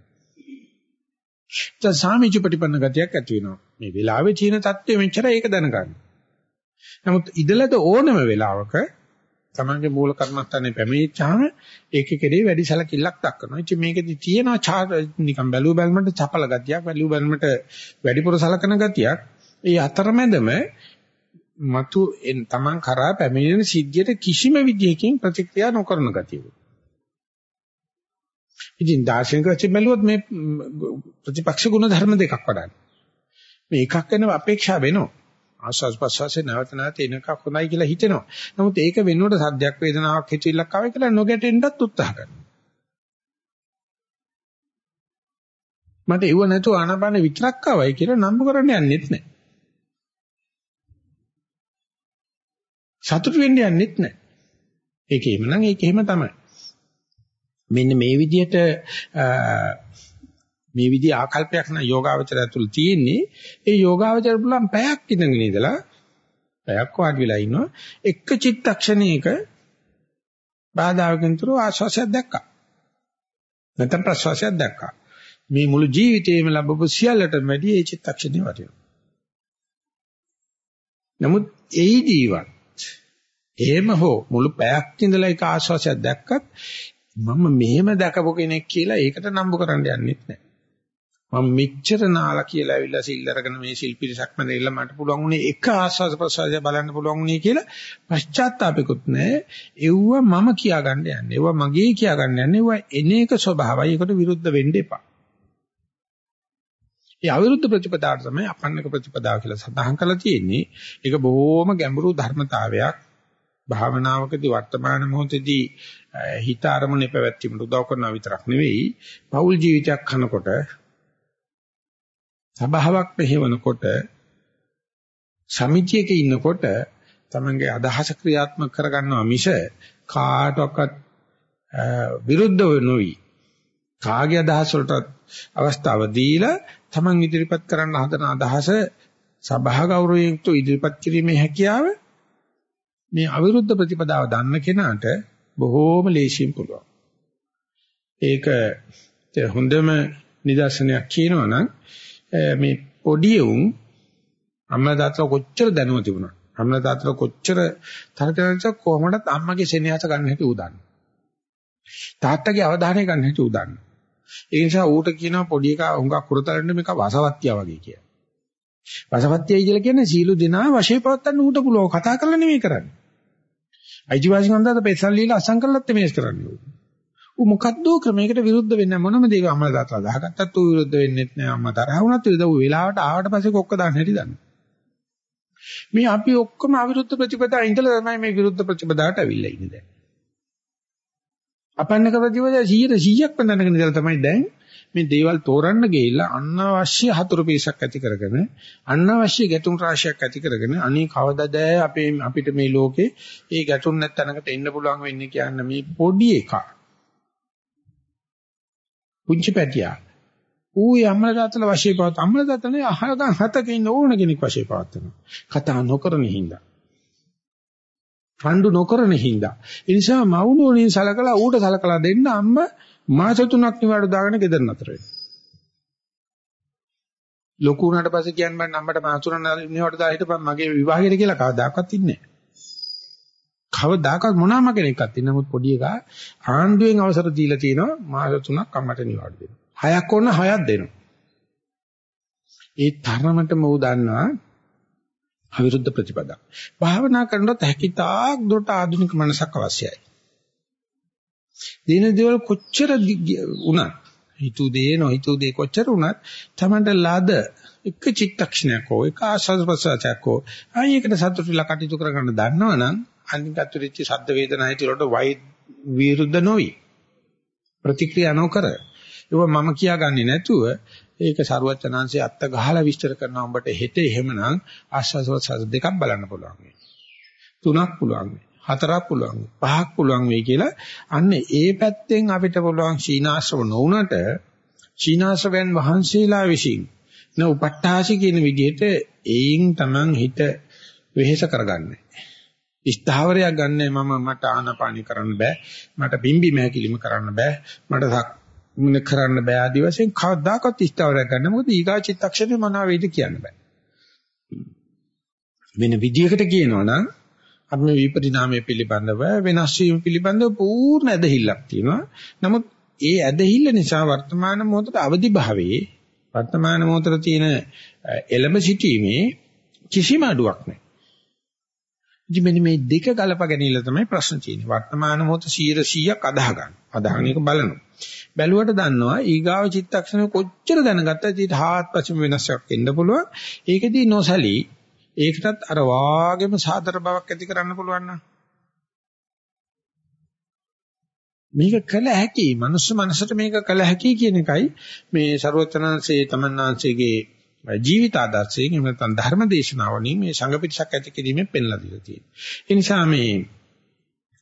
Speaker 1: දැන් සාමිච්ච ප්‍රතිපන්න ගතියක් ඇති වෙනවා. මේ වෙලාවේ තියෙන தත්ත්වය මෙච්චර ඒක දැනගන්න. නමුත් ඉදලද ඕනම වෙලාවක තමන්ගේ මූල කර්මස්ථානේ පැමිණිච්චාම ඒකේ කෙරේ වැඩි සැලකිල්ලක් දක්වනවා. ඉතින් මේකෙදි තියෙනවා නිකන් බැලු බැලමට චපල ගතියක්, බැලු බැලමට වැඩිපුර සලකන ගතියක්. ඒ අතරමැදම මතු තමන් කරා පැමිණෙන සිද්ධියට කිසිම විදියකින් ප්‍රතික්‍රියා නොකරන ගතිය. ඉතින් දාර්ශනික වශයෙන් බැලුවොත් මේ ප්‍රතිපක්ෂ ගුණ ධර්ම දෙකක් වඩන්නේ. මේ එකක් වෙනව අපේක්ෂා වෙනවා. ආස්වාස් ප්‍රසවාසයේ නැවත නැවත එනකක් හොඳයි කියලා හිතෙනවා. නමුත් ඒක වෙනුවට සද්දයක් වේදනාවක් හිතවිල්ලක් ආවේ කියලා නොගැටෙන්නත් උත්සාහ කරනවා. මට ඒව නැතුව ආනපාන විතරක් ආවයි කියලා නම්බු කරන්න යන්නෙත් නැහැ. සතුටු වෙන්න යන්නෙත් නැහැ. ඒක එහෙම නම් ඒක එහෙම තමයි. මෙන්න මේ විදිහට මේ විදිහ ආකල්පයක් න යෝගාවචරය තුළ තියෙන්නේ. ඒ යෝගාවචර පුළුවන් පැයක් ඉඳගෙන ඉඳලා පැයක් වාඩි වෙලා ඉන්නවා. එක චිත්තක්ෂණයක බාධාකින් තුරු ආශ්වාසයක් දැක්කා. නැත්නම් ප්‍රශ්වාසයක් දැක්කා. මේ මුළු ජීවිතේම ලැබපු සියල්ලටම වැඩි ඒ චිත්තක්ෂණේ වටිනවා. නමුත් ඒ ජීවත් එහෙම හෝ මුළු පැයක් ඉඳලා ඒක ආශ්වාසයක් දැක්කත් මම මෙහෙම දැකපු කෙනෙක් කියලා ඒකට නම්බු කරන්න යන්නෙත් නැහැ. මම මෙච්චර නාලා කියලා ඇවිල්ලා සිල් අරගෙන මේ සිල් පිරිසක් මැදilla මට පුළුවන් උනේ එක ආස්වාද ප්‍රසවාසය බලන්න පුළුවන් උනේ කියලා පශ්චාත්තාපිකුත් නැහැ. එව්ව මම කියා ගන්න යන්නේ. එව්ව මගේ කියා ගන්න යන්නේ. එව්ව එන එක ස්වභාවයි. ඒකට විරුද්ධ වෙන්න එපා. ඒ අවිරුද්ධ ප්‍රතිපදාව තමයි අපන්නක ප්‍රතිපදාව කියලා සඳහන් කරලා තියෙන්නේ. ඒක බොහොම ගැඹුරු ධර්මතාවයක්. භාවනාවකදී වර්තමාන මොහොතේදී හිත අරමුණේ පැවැත්වීමට උදව් කරනවා විතරක් නෙවෙයි පෞල් ජීවිතයක් කරනකොට සබාවක් මෙහෙවනකොට සමිතියක ඉන්නකොට තමන්ගේ අදහස ක්‍රියාත්මක කරගන්නවා මිස කාටවත් විරුද්ධව නොවි කාගේ අදහස් වලට අවස්ථාව දීලා තමන් ඉදිරිපත් කරන්න හදන අදහස සභා ගෞරවයෙන් යුක්ත ඉදිරිපත් කිරීමේ හැකියාව මේ අවිරුද්ධ ප්‍රතිපදාව දන්න කෙනාට බොහෝම ලේසියෙන් පුළුවන්. ඒක හොඳම නිදර්ශනයක් කියනවා නම් මේ පොඩි උන් අම්මලා තාත්තලා කොච්චර දැනුම තිබුණා. අම්මලා තාත්තලා කොච්චර තරතරන්ස කොහොමදත් අම්මගේ සෙනෙහස ගන්න හැටි උදන්න. තාත්තගේ අවධානය ගන්න හැටි උදන්න. ඒ නිසා ඌට කියනවා පොඩි එකා හුඟක් කුරතලන්න මේක වසවත්තිය වගේ කියලා. වසවත්තියයි කියලා කියන්නේ සීළු දෙනා වශයෙන් පවත්තන්න ඌට පුළුවන් කතා කරලා නෙමෙයි කරන්නේ. අයිතිවාසිකම් දාත පෙසල් ලීලා අසං කරලත් මේස් කරන්නේ. ඌ මොකද්ද ක්‍රමයකට විරුද්ධ වෙන්නේ මොනම දෙයක අම්මලා තාත්තලා ගහගත්තත් ඌ විරුද්ධ වෙන්නෙත් නෑ අම්මා තරහ වුණත් විරුද්ධ. ඌ වෙලාවට ආවට පස්සේ කොක්ක දාන්න හැටි දන්න මේ අපි ඔක්කොම අවිරුද්ධ ප්‍රතිපදා ඉඳලා තමයි මේ විරුද්ධ ප්‍රතිපදාට අවිල්ලා ඉන්නේ දැන්. අපන්නක ප්‍රතිපදා 100 100ක් පන්නනක ඉඳලා තමයි දැන් මේ දේවල් තෝරන්න ගිහිල්ලා අනවශ්‍ය හතුරු පිසක් ඇති කරගෙන අනවශ්‍ය ගැටුම් රාශියක් ඇති කරගෙන අනේ කවදාද අපේ අපිට මේ ලෝකේ ඒ ගැටුම් නැත්නම්කට එන්න පුළුවන් වෙන්නේ? කියන්නේ මේ පොඩි එකක්. පුංචි පැටියා. ඌ යම්මල තාත්තල වශයෙන් පවත් අම්මල තාත්තනේ අහගන් හතක ඉන්න ඕන කෙනෙක් වශයෙන් පවත්නවා. කතා නොකරන හින්දා. රණ්ඩු නොකරන හින්දා. ඒ නිසා මවුනෝනින් සලකලා ඌට සලකලා දෙන්න අම්ම මාස තුනක් නිවාඩු දාගෙන ගෙදර නතර වෙනවා. ලොකු වුණාට පස්සේ කියන්න බෑ අම්මට මාස තුනක් නිවාඩු දාලා හිටපන් මගේ විවාහයට කියලා කවදාකවත් ඉන්නේ නැහැ. කවදාකවත් මොනවාම කෙනෙක්වත් ඉන්න නමුත් පොඩි එකා ආණ්ඩුවෙන් අවසර දීලා තිනවා මාස තුනක් අම්මට නිවාඩු දෙන්න. හයක් ඕන හයක් දෙනවා. ඒ තරමටම උ දන්නවා අවිරුද්ධ ප්‍රතිපදා. භාවනා කරනකොට හැකිතාක් දුරට ආධුනික මනසක් අවශ්‍යයි. දින දේවල් කොච්චර උනත් හිතු දේ නොහිතු දේ කොච්චර වුණත් තමන්ට ලද එක චිත්තක්ෂණයක් හෝ එක ආස්වාද ප්‍රසආචයක් හෝ ආයෙකට සතුටුලා කටයුතු කරගන්න දන්නවනම් අනිකට වෙච්ච ශබ්ද වේදනා හිත වලට වයි විරුද්ධ නොවි. ප්‍රතික්‍රියා නොකර. ඒක මම කියාගන්නේ නැතුව ඒක සරුවචනාංශයේ අත්ත ගහලා විස්තර කරනවා. උඹට හෙට එහෙමනම් ආස්වාද දෙකක් බලන්න පුළුවන් වෙයි. තුනක් පුළුවන් වෙයි. හතරක් පුළුවන් පහක් පුළුවන් වෙයි කියලා අන්න ඒ පැත්තෙන් අපිට පුළුවන් සීනාශ්‍රව නොවුනට සීනාශ්‍රවයන් වහන්සේලා විසින් න උපට්ඨාසි කියන විදිහට ඒයින් Taman හිත වෙහෙස කරගන්නේ. ස්ථාවරයක් ගන්නෑ මම මට ආනාපානි කරන්න බෑ මට බිම්බි මහැකිලිම කරන්න බෑ මට සක්මන කරන්න බෑ ආදි වශයෙන් කවදාකවත් ස්ථාවරයක් ගන්න මොකද ඊගා චිත්තක්ෂණය මොනවා වේද කියන්න බෑ. වෙන විදිහකට කියනවා නම් අපි මේ විපරිණාමය පිළිබඳව වෙනස් වීම පිළිබඳව පූර්ණ ඇදහිල්ලක් තියෙනවා. නමුත් ඒ ඇදහිල්ල නිසා වර්තමාන මොහොතේ අවදි භාවයේ වර්තමාන මොහොතේ තියෙන එළඹ සිටීමේ කිසිම අඩුවක් නැහැ. ඉතින් මෙන්න මේ දෙක ගලප ගැනීම තමයි ප්‍රශ්න තියෙන්නේ. වර්තමාන මොහොත 100%ක් අදාහ ගන්න. අදාහන එක බලනවා. බැලුවට දන්නවා ඊගාව චිත්තක්ෂණ කොච්චර දැනගත්තත් ඊට හාත්පසම වෙනසක් එන්න පුළුවන්. ඒකෙදී නොසලී ඒකටත් අර වාගේම සාතර බවක් ඇති කරන්න පුළුවන් නම් මේක කළ හැකි මනුස්ස මනසට මේක කළ හැකි කියන එකයි මේ ਸਰවචනංශයේ තමන්නාංශයේ ජීවිත ආදර්ශයෙන් එහෙම නැත්නම් ධර්ම දේශනාවලින් මේ සංඝ පිටසක් ඇති කිරීමෙන් පෙන්ලා දීලා තියෙනවා. ඒ නිසා මේ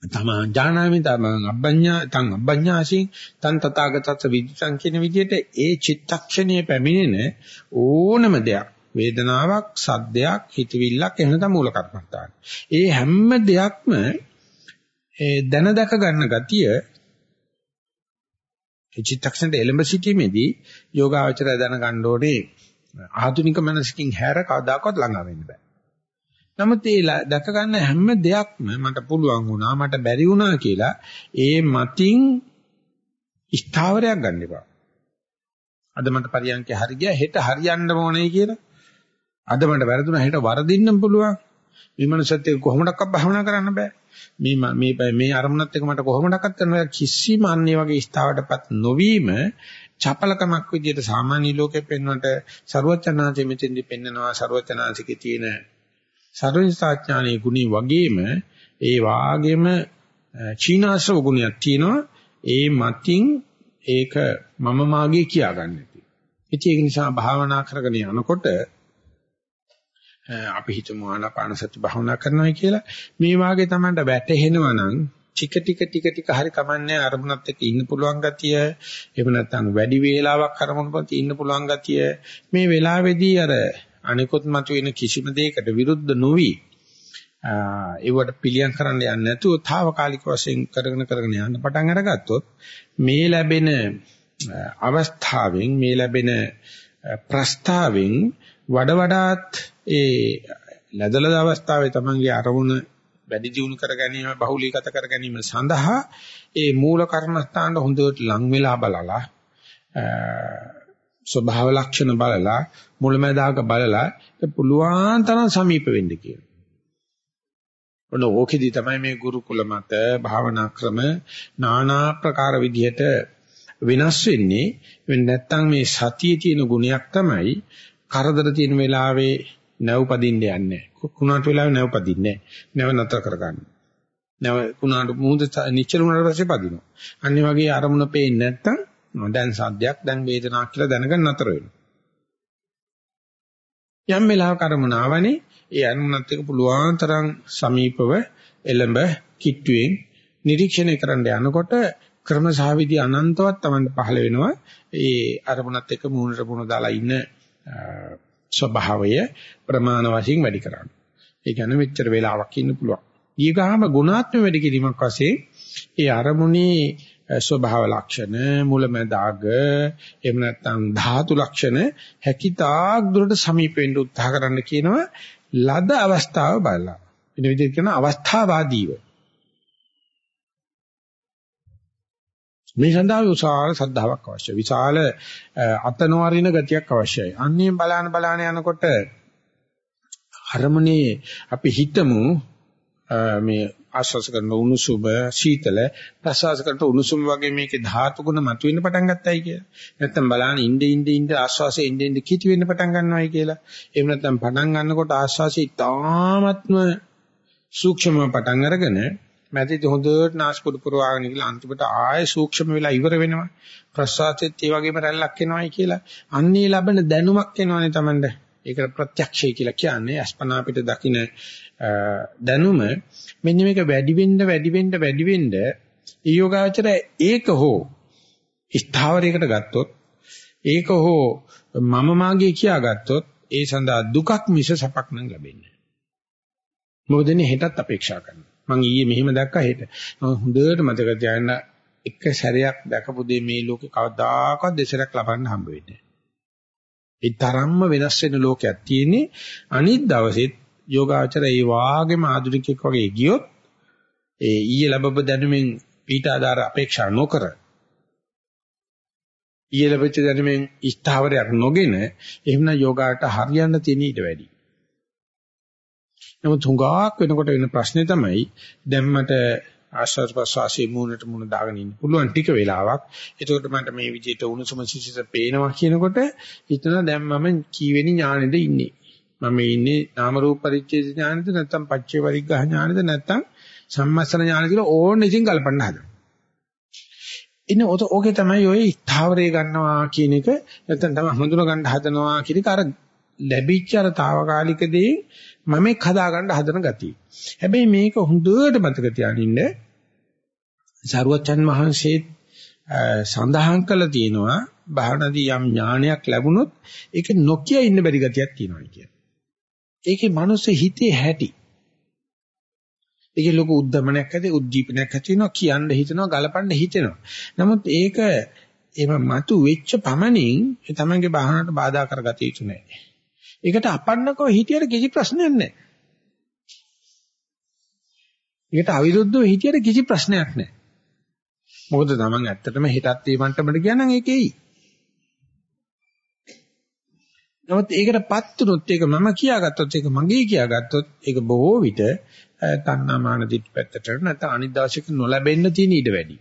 Speaker 1: තම ඥානාමි තම අබ්බඤ්ඤා තං අබ්බඤ්ඤාසි තං තථාගතස්ස විදිතං කියන විදිහට ඒ චිත්තක්ෂණයේ පැමිණෙන ඕනම දෙයක් වේදනාවක් සද්දයක් හිතවිල්ලක් එහෙම නැත්නම් මූල කර්මස්ථාන. ඒ හැම දෙයක්ම ඒ දැන දැක ගන්න ගතිය ඒ චිත්තක්ෂණයට එළඹ සිටීමේදී යෝගාවචරය දැන ගන්න ඕනේ ආධුනික මනසකින් හැර කවදාකවත් ළඟා වෙන්න බෑ. නමුත් ඒ දැක ගන්න හැම දෙයක්ම මට පුළුවන් වුණා මට බැරි වුණා කියලා ඒ මතින් ස්ථාවරයක් ගන්න එපා. අද මට පරියන්කේ හරි ගියා හෙට හරියන්න ඕනේ කියලා. අද මට වැරදුනා හෙට වරදින්නම් පුළුවන්. මේ මනසත් එක්ක කොහොමඩක්වත් භවනා කරන්න බෑ. මේ මේ මේ අරමුණත් එක්ක මට කොහොමඩක්වත් කරන්න බෑ. කිසිම අන්නේ වගේ ස්ථාවරටපත් නොවීම චපලකමක් විදියට සාමාන්‍ය ලෝකෙ පෙන්වන්නට ਸਰුවචනාංශෙ මෙතෙන්දි පෙන්නනවා ਸਰුවචනාංශිකේ තියෙන සරුවිසාඥානයේ ගුණي වගේම ඒ වාගේම චීනාශ්‍රව ගුණයක් තියෙනවා ඒ මතින් ඒක මම මාගේ කියාගන්න ඇති. ඉතින් ඒක නිසා භාවනා කරගෙන යනකොට අපි හිතමු ආනාපාන සති භාවනා කරනවා කියලා මේ වාගේ තමයි වැටහෙනවා නම් ටික ටික ටික ටික හරි කමන්නේ අරමුණත් එක්ක ඉන්න පුළුවන් ගතිය. එහෙම නැත්නම් වැඩි වේලාවක් අරමුණත් ඉන්න පුළුවන් ගතිය. මේ වෙලාවේදී අර අනිකුත් මතුවෙන කිසිම දෙයකට විරුද්ධ නොවි. ඒවට පිළියම් කරන්න යන්නේ නැතුව తాවකාලික වශයෙන් කරගෙන කරගෙන යන්න පටන් අරගත්තොත් මේ ලැබෙන අවස්ථාවෙන් මේ ලැබෙන ප්‍රස්තාවෙන් වඩ වඩාත් ඒ ලැදලද අවස්ථාවේ තමන්ගේ අරමුණ වැඩි දියුණු කර ගැනීම බහුලීගත කර ගැනීම සඳහා ඒ මූල කර්මස්ථානට හොඳට ලං වෙලා බලලා ස්වභාව ලක්ෂණ බලලා මුලමදාග බලලා පුළුවන් තරම් සමීප වෙන්න කියන. ඔන්න ඕකෙදි තමයි මේ ගුරුකුල මත භාවනා ක්‍රම নানা ප්‍රකාර විදිහට වෙනස් වෙන්නේ. වෙන්නේ නැත්නම් මේ සතියේ තියෙන ගුණයක් තමයි කරදර තියෙන වෙලාවේ නැවපදින්න යන්නේ. කුණාට වෙලාවේ නැවපදින්නේ නැව නතර කරගන්න. නැව කුණාට මුහුද නිච්චල වුණාට පස්සේ පදිනවා. අනිත් වගේ අරමුණ පේන්නේ නැත්තම් දැන් සද්දයක් දැන් වේදනාවක් කියලා දැනගන්න නතර වෙනවා. යම් වෙලාවක අරමුණ ආවනේ ඒ අරමුණත් එක්ක පුළුවන් තරම් සමීපව එළඹ කිට්ටුවෙන් නිරීක්ෂණය කරන්න යනකොට ක්‍රමසහවිදි අනන්තවත් Tamanට පහළ වෙනවා. ඒ අරමුණත් එක්ක මූණට මුණ දාලා ඉන්න ස්වභාවය ප්‍රමාණ වශයෙන් වැඩි කරන්න. ඒ කියන්නේ මෙච්චර වෙලාවක් ඉන්න පුළුවන්. ඊගාම ගුණාත්මක වැඩි කිරීමක් වශයෙන් ඒ අරමුණේ ස්වභාව ලක්ෂණ මුලමදාග එහෙම නැත්නම් ධාතු ලක්ෂණ හැකිතාක් දුරට සමීප වෙන්න උත්සාහ කරන්න කියනවා ලද අවස්ථාව බලලා. වෙන විදිහට කියන අවස්ථාවාදීව. මේ සඳහා විශාල සද්ධාාවක් අවශ්‍යයි. විශාල අතනවරින ගතියක් අවශ්‍යයි. අන්නේ බලාන බලාන යනකොට අරමුණේ අපි හිතමු මේ ආශ්වාස කරන උණුසුම සීතල ප්‍රශ්වාස කරන උණුසුම වගේ මේකේ ධාතු ගුණ මතුවෙන්න පටන් ගත්තයි කියලා. නැත්තම් බලන්න ඉnde ඉnde ඉnde ආශ්වාසයේ ඉnde ඉnde කිටි වෙන්න පටන් ගන්නවායි කියලා. එහෙම නැත්තම් පටන් ගන්නකොට ආශ්වාසය ඉතාමත්ම සූක්ෂමව පටන් අරගෙන මැදිට හොඳට නාස්පුඩු පුරවාගෙන ගිහලා අන්තිමට ආයෙ සූක්ෂම වෙලා ඉවර වෙනවා. ප්‍රශ්වාසෙත් ඒ වගේම රැල්ලක් එනවායි කියලා. අන්නේ ලැබෙන දැනුමක් එනවනේ Tamande. ඒකට ප්‍රත්‍යක්ෂය කියලා කියන්නේ අස්පනා පිට දකින්න දැනුම මෙන්න මේක වැඩි වෙන්න වැඩි වෙන්න වැඩි වෙන්න ඊයෝගාචර ඒක හෝ ස්ථාවරයකට ගත්තොත් ඒක හෝ මම මාගේ කියාගත්තොත් ඒ සඳහා දුකක් මිස සපක් නම් ලැබෙන්නේ මොකද ඉන්නේ හෙටත් අපේක්ෂා කරනවා මං ඊයේ මෙහෙම දැක්කා හෙට. හොඳට මතක තියාගන්න එක සැරයක් දැකපු දේ මේ ලෝකේ කවදාකවත් දෙසරක් ලබන්න හම්බ වෙන්නේ ඒ තරම්ම වෙනස් වෙන ලෝකයක් තියෙන්නේ. අනිත් දවසෙත් යෝගාචර ඒ වාගේම ආධුනිකෙක් වගේ ගියොත් ඒ ඊයේ ලැබපු දැනුමින් ඊට ආදාර අපේක්ෂා නොකර ඊයේ ලැබෙච්ච දැනුමින් ස්ථාවරයක් නොගෙන එහෙමනම් යෝගාට හරියන්න තියෙන ඊට වැඩි. නමුත් හුඟක් වෙනකොට වෙන ප්‍රශ්නේ තමයි දැන් මට ආශ්වාස ප්‍රශ්වාසයේ මූණට මූණ දාගෙන ඉන්න පුළුවන් ටික වෙලාවක්. එතකොට මට මේ විදිහට උණුසුම සිසිත පේනවා කියනකොට හිතන දැන් මම කීවෙනි ඥානෙද ඉන්නේ. මම ඉන්නේ නාම රූප පරිච්ඡේද ඥානෙද නැත්නම් පච්චේ පරිග්‍රහ ඥානෙද නැත්නම් සම්මස්සන ඥාන කියලා ඕන ඉතින් කල්පන්න හදනවා. ඉන්න ඕකේ තමයි ඔය ස්ථාවරය ගන්නවා කියන එක නැත්නම් තමයි හඳුන ගන්න හදනවා කියන එක අර ලැබිච්ච අර తాවකාලික දේ මම එක් හදා ගන්න හදන ගතිය. හැබැයි මේක හොඳට මතක තියාගන්න සරුවචන් වහන්සේ සඳහන් කළා තියෙනවා භාවනාදී යම් ඥානයක් ලැබුණොත් ඒක නොකිය ඉන්න බැරි ගතියක් තියෙනවා කියන. ඒකේ මනුස්ස හිතේ හැටි. ඒකේ ලොකු උද්දමනයක් ඇති උද්දීපනයක් ඇති වෙනවා කියන්න හිතනවා ගලපන්න හිතෙනවා. නමුත් ඒක එම මතු වෙච්ච පමණින් ඒ තමන්ගේ භාවනාවට බාධා කරගatiya යුතු නැහැ. ඒකට අපන්නකව හිතියට කිසි ප්‍රශ්නයක් නැහැ. ඒකට අවිරුද්ධව හිතියට කිසි ප්‍රශ්නයක් නැහැ. මොකද තමන් ඇත්තටම හිතත් මේ මට්ටමට ගියානම් ඒකෙයි. නමුත් ඒකටපත් උනොත් ඒක මම කියාගත්තොත් ඒක මගේ කියාගත්තොත් ඒක බොහෝ විට තණ්හාමාන දිට් පැත්තට නැත්නම් අනිත් දවසක නොලැබෙන්න තියෙන ඊට වැඩි.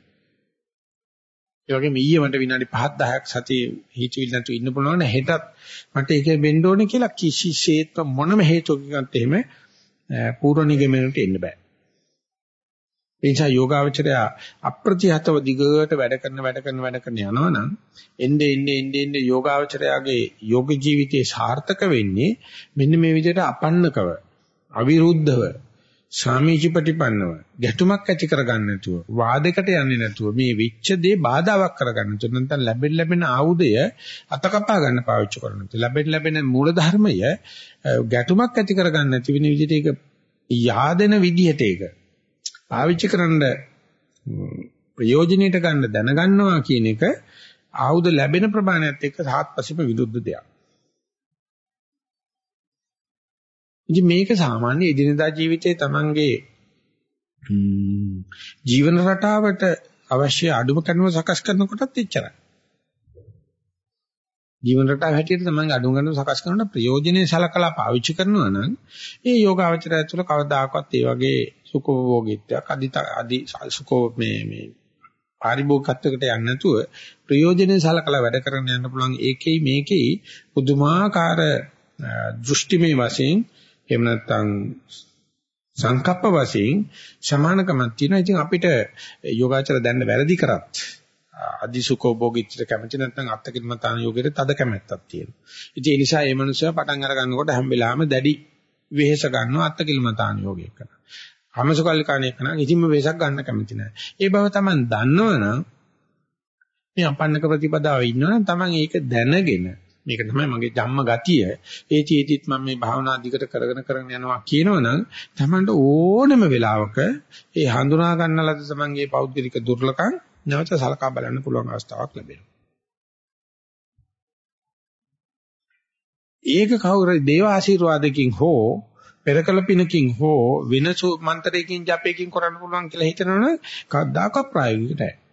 Speaker 1: ඒ වගේම ඊයේ මට විනාඩි 5ක් 10ක් සතිය හිතවිලි නැතුව ඉන්න පුළුවන් නේ හෙටත් මට ඒක වෙන්න ඕනේ කියලා කිසිසේත් මොනම හේතුවකින්වත් එහෙම පූර්ව නිගමනයට එන්න බෑ. ඒ නිසා යෝගාවචරය අප්‍රතිහතව දිගට වැඩ කරන වැඩ කරන වැඩ කරන යනවනම් එnde එnde එnde එnde යෝගාවචරයාගේ යෝග ජීවිතේ සාර්ථක වෙන්නේ මෙන්න මේ විදිහට අපන්නකව අවිරුද්ධව සාමීචි ප්‍රතිපන්නව ගැටුමක් ඇති කරගන්න නැතුව වාදයකට යන්නේ නැතුව මේ විච්ඡ දේ බාධාවක් කරගන්න නැතුව නැත්නම් ලැබෙන්න ලැබෙන ආයුධය අතකපා ගන්න පාවිච්චි කරන නැතුව ලැබෙන්න ලැබෙන මූල ධර්මය ගැටුමක් ඇති කරගන්න නැති වෙන විදිහට ඒක yaadena විදිහට ඒක පාවිච්චි කරන්න ප්‍රයෝජනෙට ගන්න දැනගන්නවා කියන එක ආයුධ ලැබෙන ප්‍රමාණයත් එක්ක සාත්පසීම විරුද්ධ දෙයක්. ඉතින් මේක සාමාන්‍ය එදිනදා ජීවිතයේ Tamange ජීවන රටාවට අවශ්‍ය අඩුම කර්ම සකස් කරනකොටත් එච්චරයි. ජීවන රටාව හැටියට තමයි අඩුම ගන්න සකස් කරන ප්‍රයෝජනේ සලකලා පාවිච්චි කරනවා නම් ඒ යෝගාවචරය ඇතුළ කවදාකවත් ඒ වගේ සුඛෝභෝගීත්වයක් අදි අදි සුඛෝ මේ මේ පාරිභෝගිකත්වයකට යන්නේ නැතුව ප්‍රයෝජනේ සලකලා වැඩ කරන්න යන්න පුළුවන් ඒකෙයි මේකෙයි පුදුමාකාර දෘෂ්ටිමය වශයෙන් එහෙම නැත්නම් සංකප්ප වශයෙන් සමානකමක් තියෙනවා. ඉතින් අපිට යෝගාචර දැන්න වැරදි කරත් අදිසුකෝ භෝගීත්‍ර කැමති නැත්නම් අත්තකිරමතාන යෝගයට තද කැමැත්තක් තියෙනවා. ඉතින් ඒ නිසා මේ මනුස්සයා පටන් අර ගන්නකොට හැම වෙලාවෙම දැඩි වෙහෙස ගන්නවා අත්තකිරමතාන යෝගයක් කරනවා. හමසකල්ලිකාණේ කරන කිසිම වෙහෙසක් ගන්න කැමති නැහැ. ඒ බව Taman දන්නවනම් මේ අපන්නක ප්‍රතිපදාවේ ඉන්නවනම් Taman ඒක දැනගෙන මේක තමයි මගේ ධම්ම ගතිය. ඒ චේතිත් මම මේ භාවනා දිගට කරගෙන කරගෙන යනවා කියනවනම් Tamanට ඕනම වෙලාවක ඒ හඳුනා ගන්නලද තමන්ගේ පෞද්ගලික දුර්ලකම් නැවත සලකා බලන්න පුළුවන් අවස්ථාවක් ලැබෙනවා. ඒක කවුරු දේව ආශිර්වාදකින් හෝ පෙරකල පිනකින් හෝ වෙනසු මන්ත්‍රයකින් ජපයකින් කරන්න පුළුවන් කියලා හිතනවනේ කවදාකවත් ප්‍රායෝගිකද නැහැ.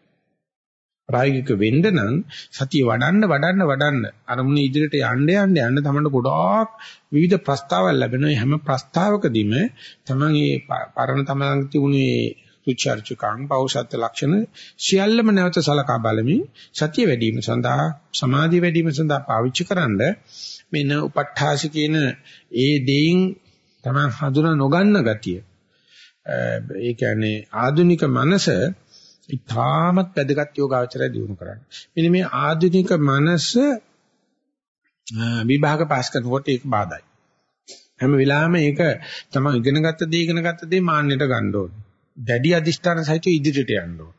Speaker 1: ප්‍රායෝගික වෙන්න නම් සතිය වඩන්න වඩන්න වඩන්න අරමුණ ඉදිරියට යන්න යන්න යන්න තමයි ගොඩාක් විවිධ ප්‍රස්තාවල් ලැබෙනවා. හැම ප්‍රස්තාවකදීම තමයි පරණ තමන් තිබුණේ රුචර්චකං පෞෂත්ව ලක්ෂණ සියල්ලම නැවත සලකා බලමින් සතිය වැඩි වීම සඳහා සමාධිය වැඩි වීම සඳහා පාවිච්චි කරන්න මෙන්න උප ဋ ාසි කියන ඒ දෙයින් තමයි හඳුනා නොගන්න ගතිය. ඒ කියන්නේ ආධුනික මනස ඉතාමත් වැදගත් යෝගාචරය දිනු කරන්න. මෙන්න මේ ආධුනික මනස විභාග පාස් කරනකොට ඒක බාධායි. හැම වෙලාවෙම ඒක තමයි ඉගෙනගත්ත දේ ඉගෙනගත්ත දේ මාන්නයට ගන්න ඕනේ. දැඩි අදිෂ්ඨාන සහිතව ඉදිරියට යන්න ඕනේ.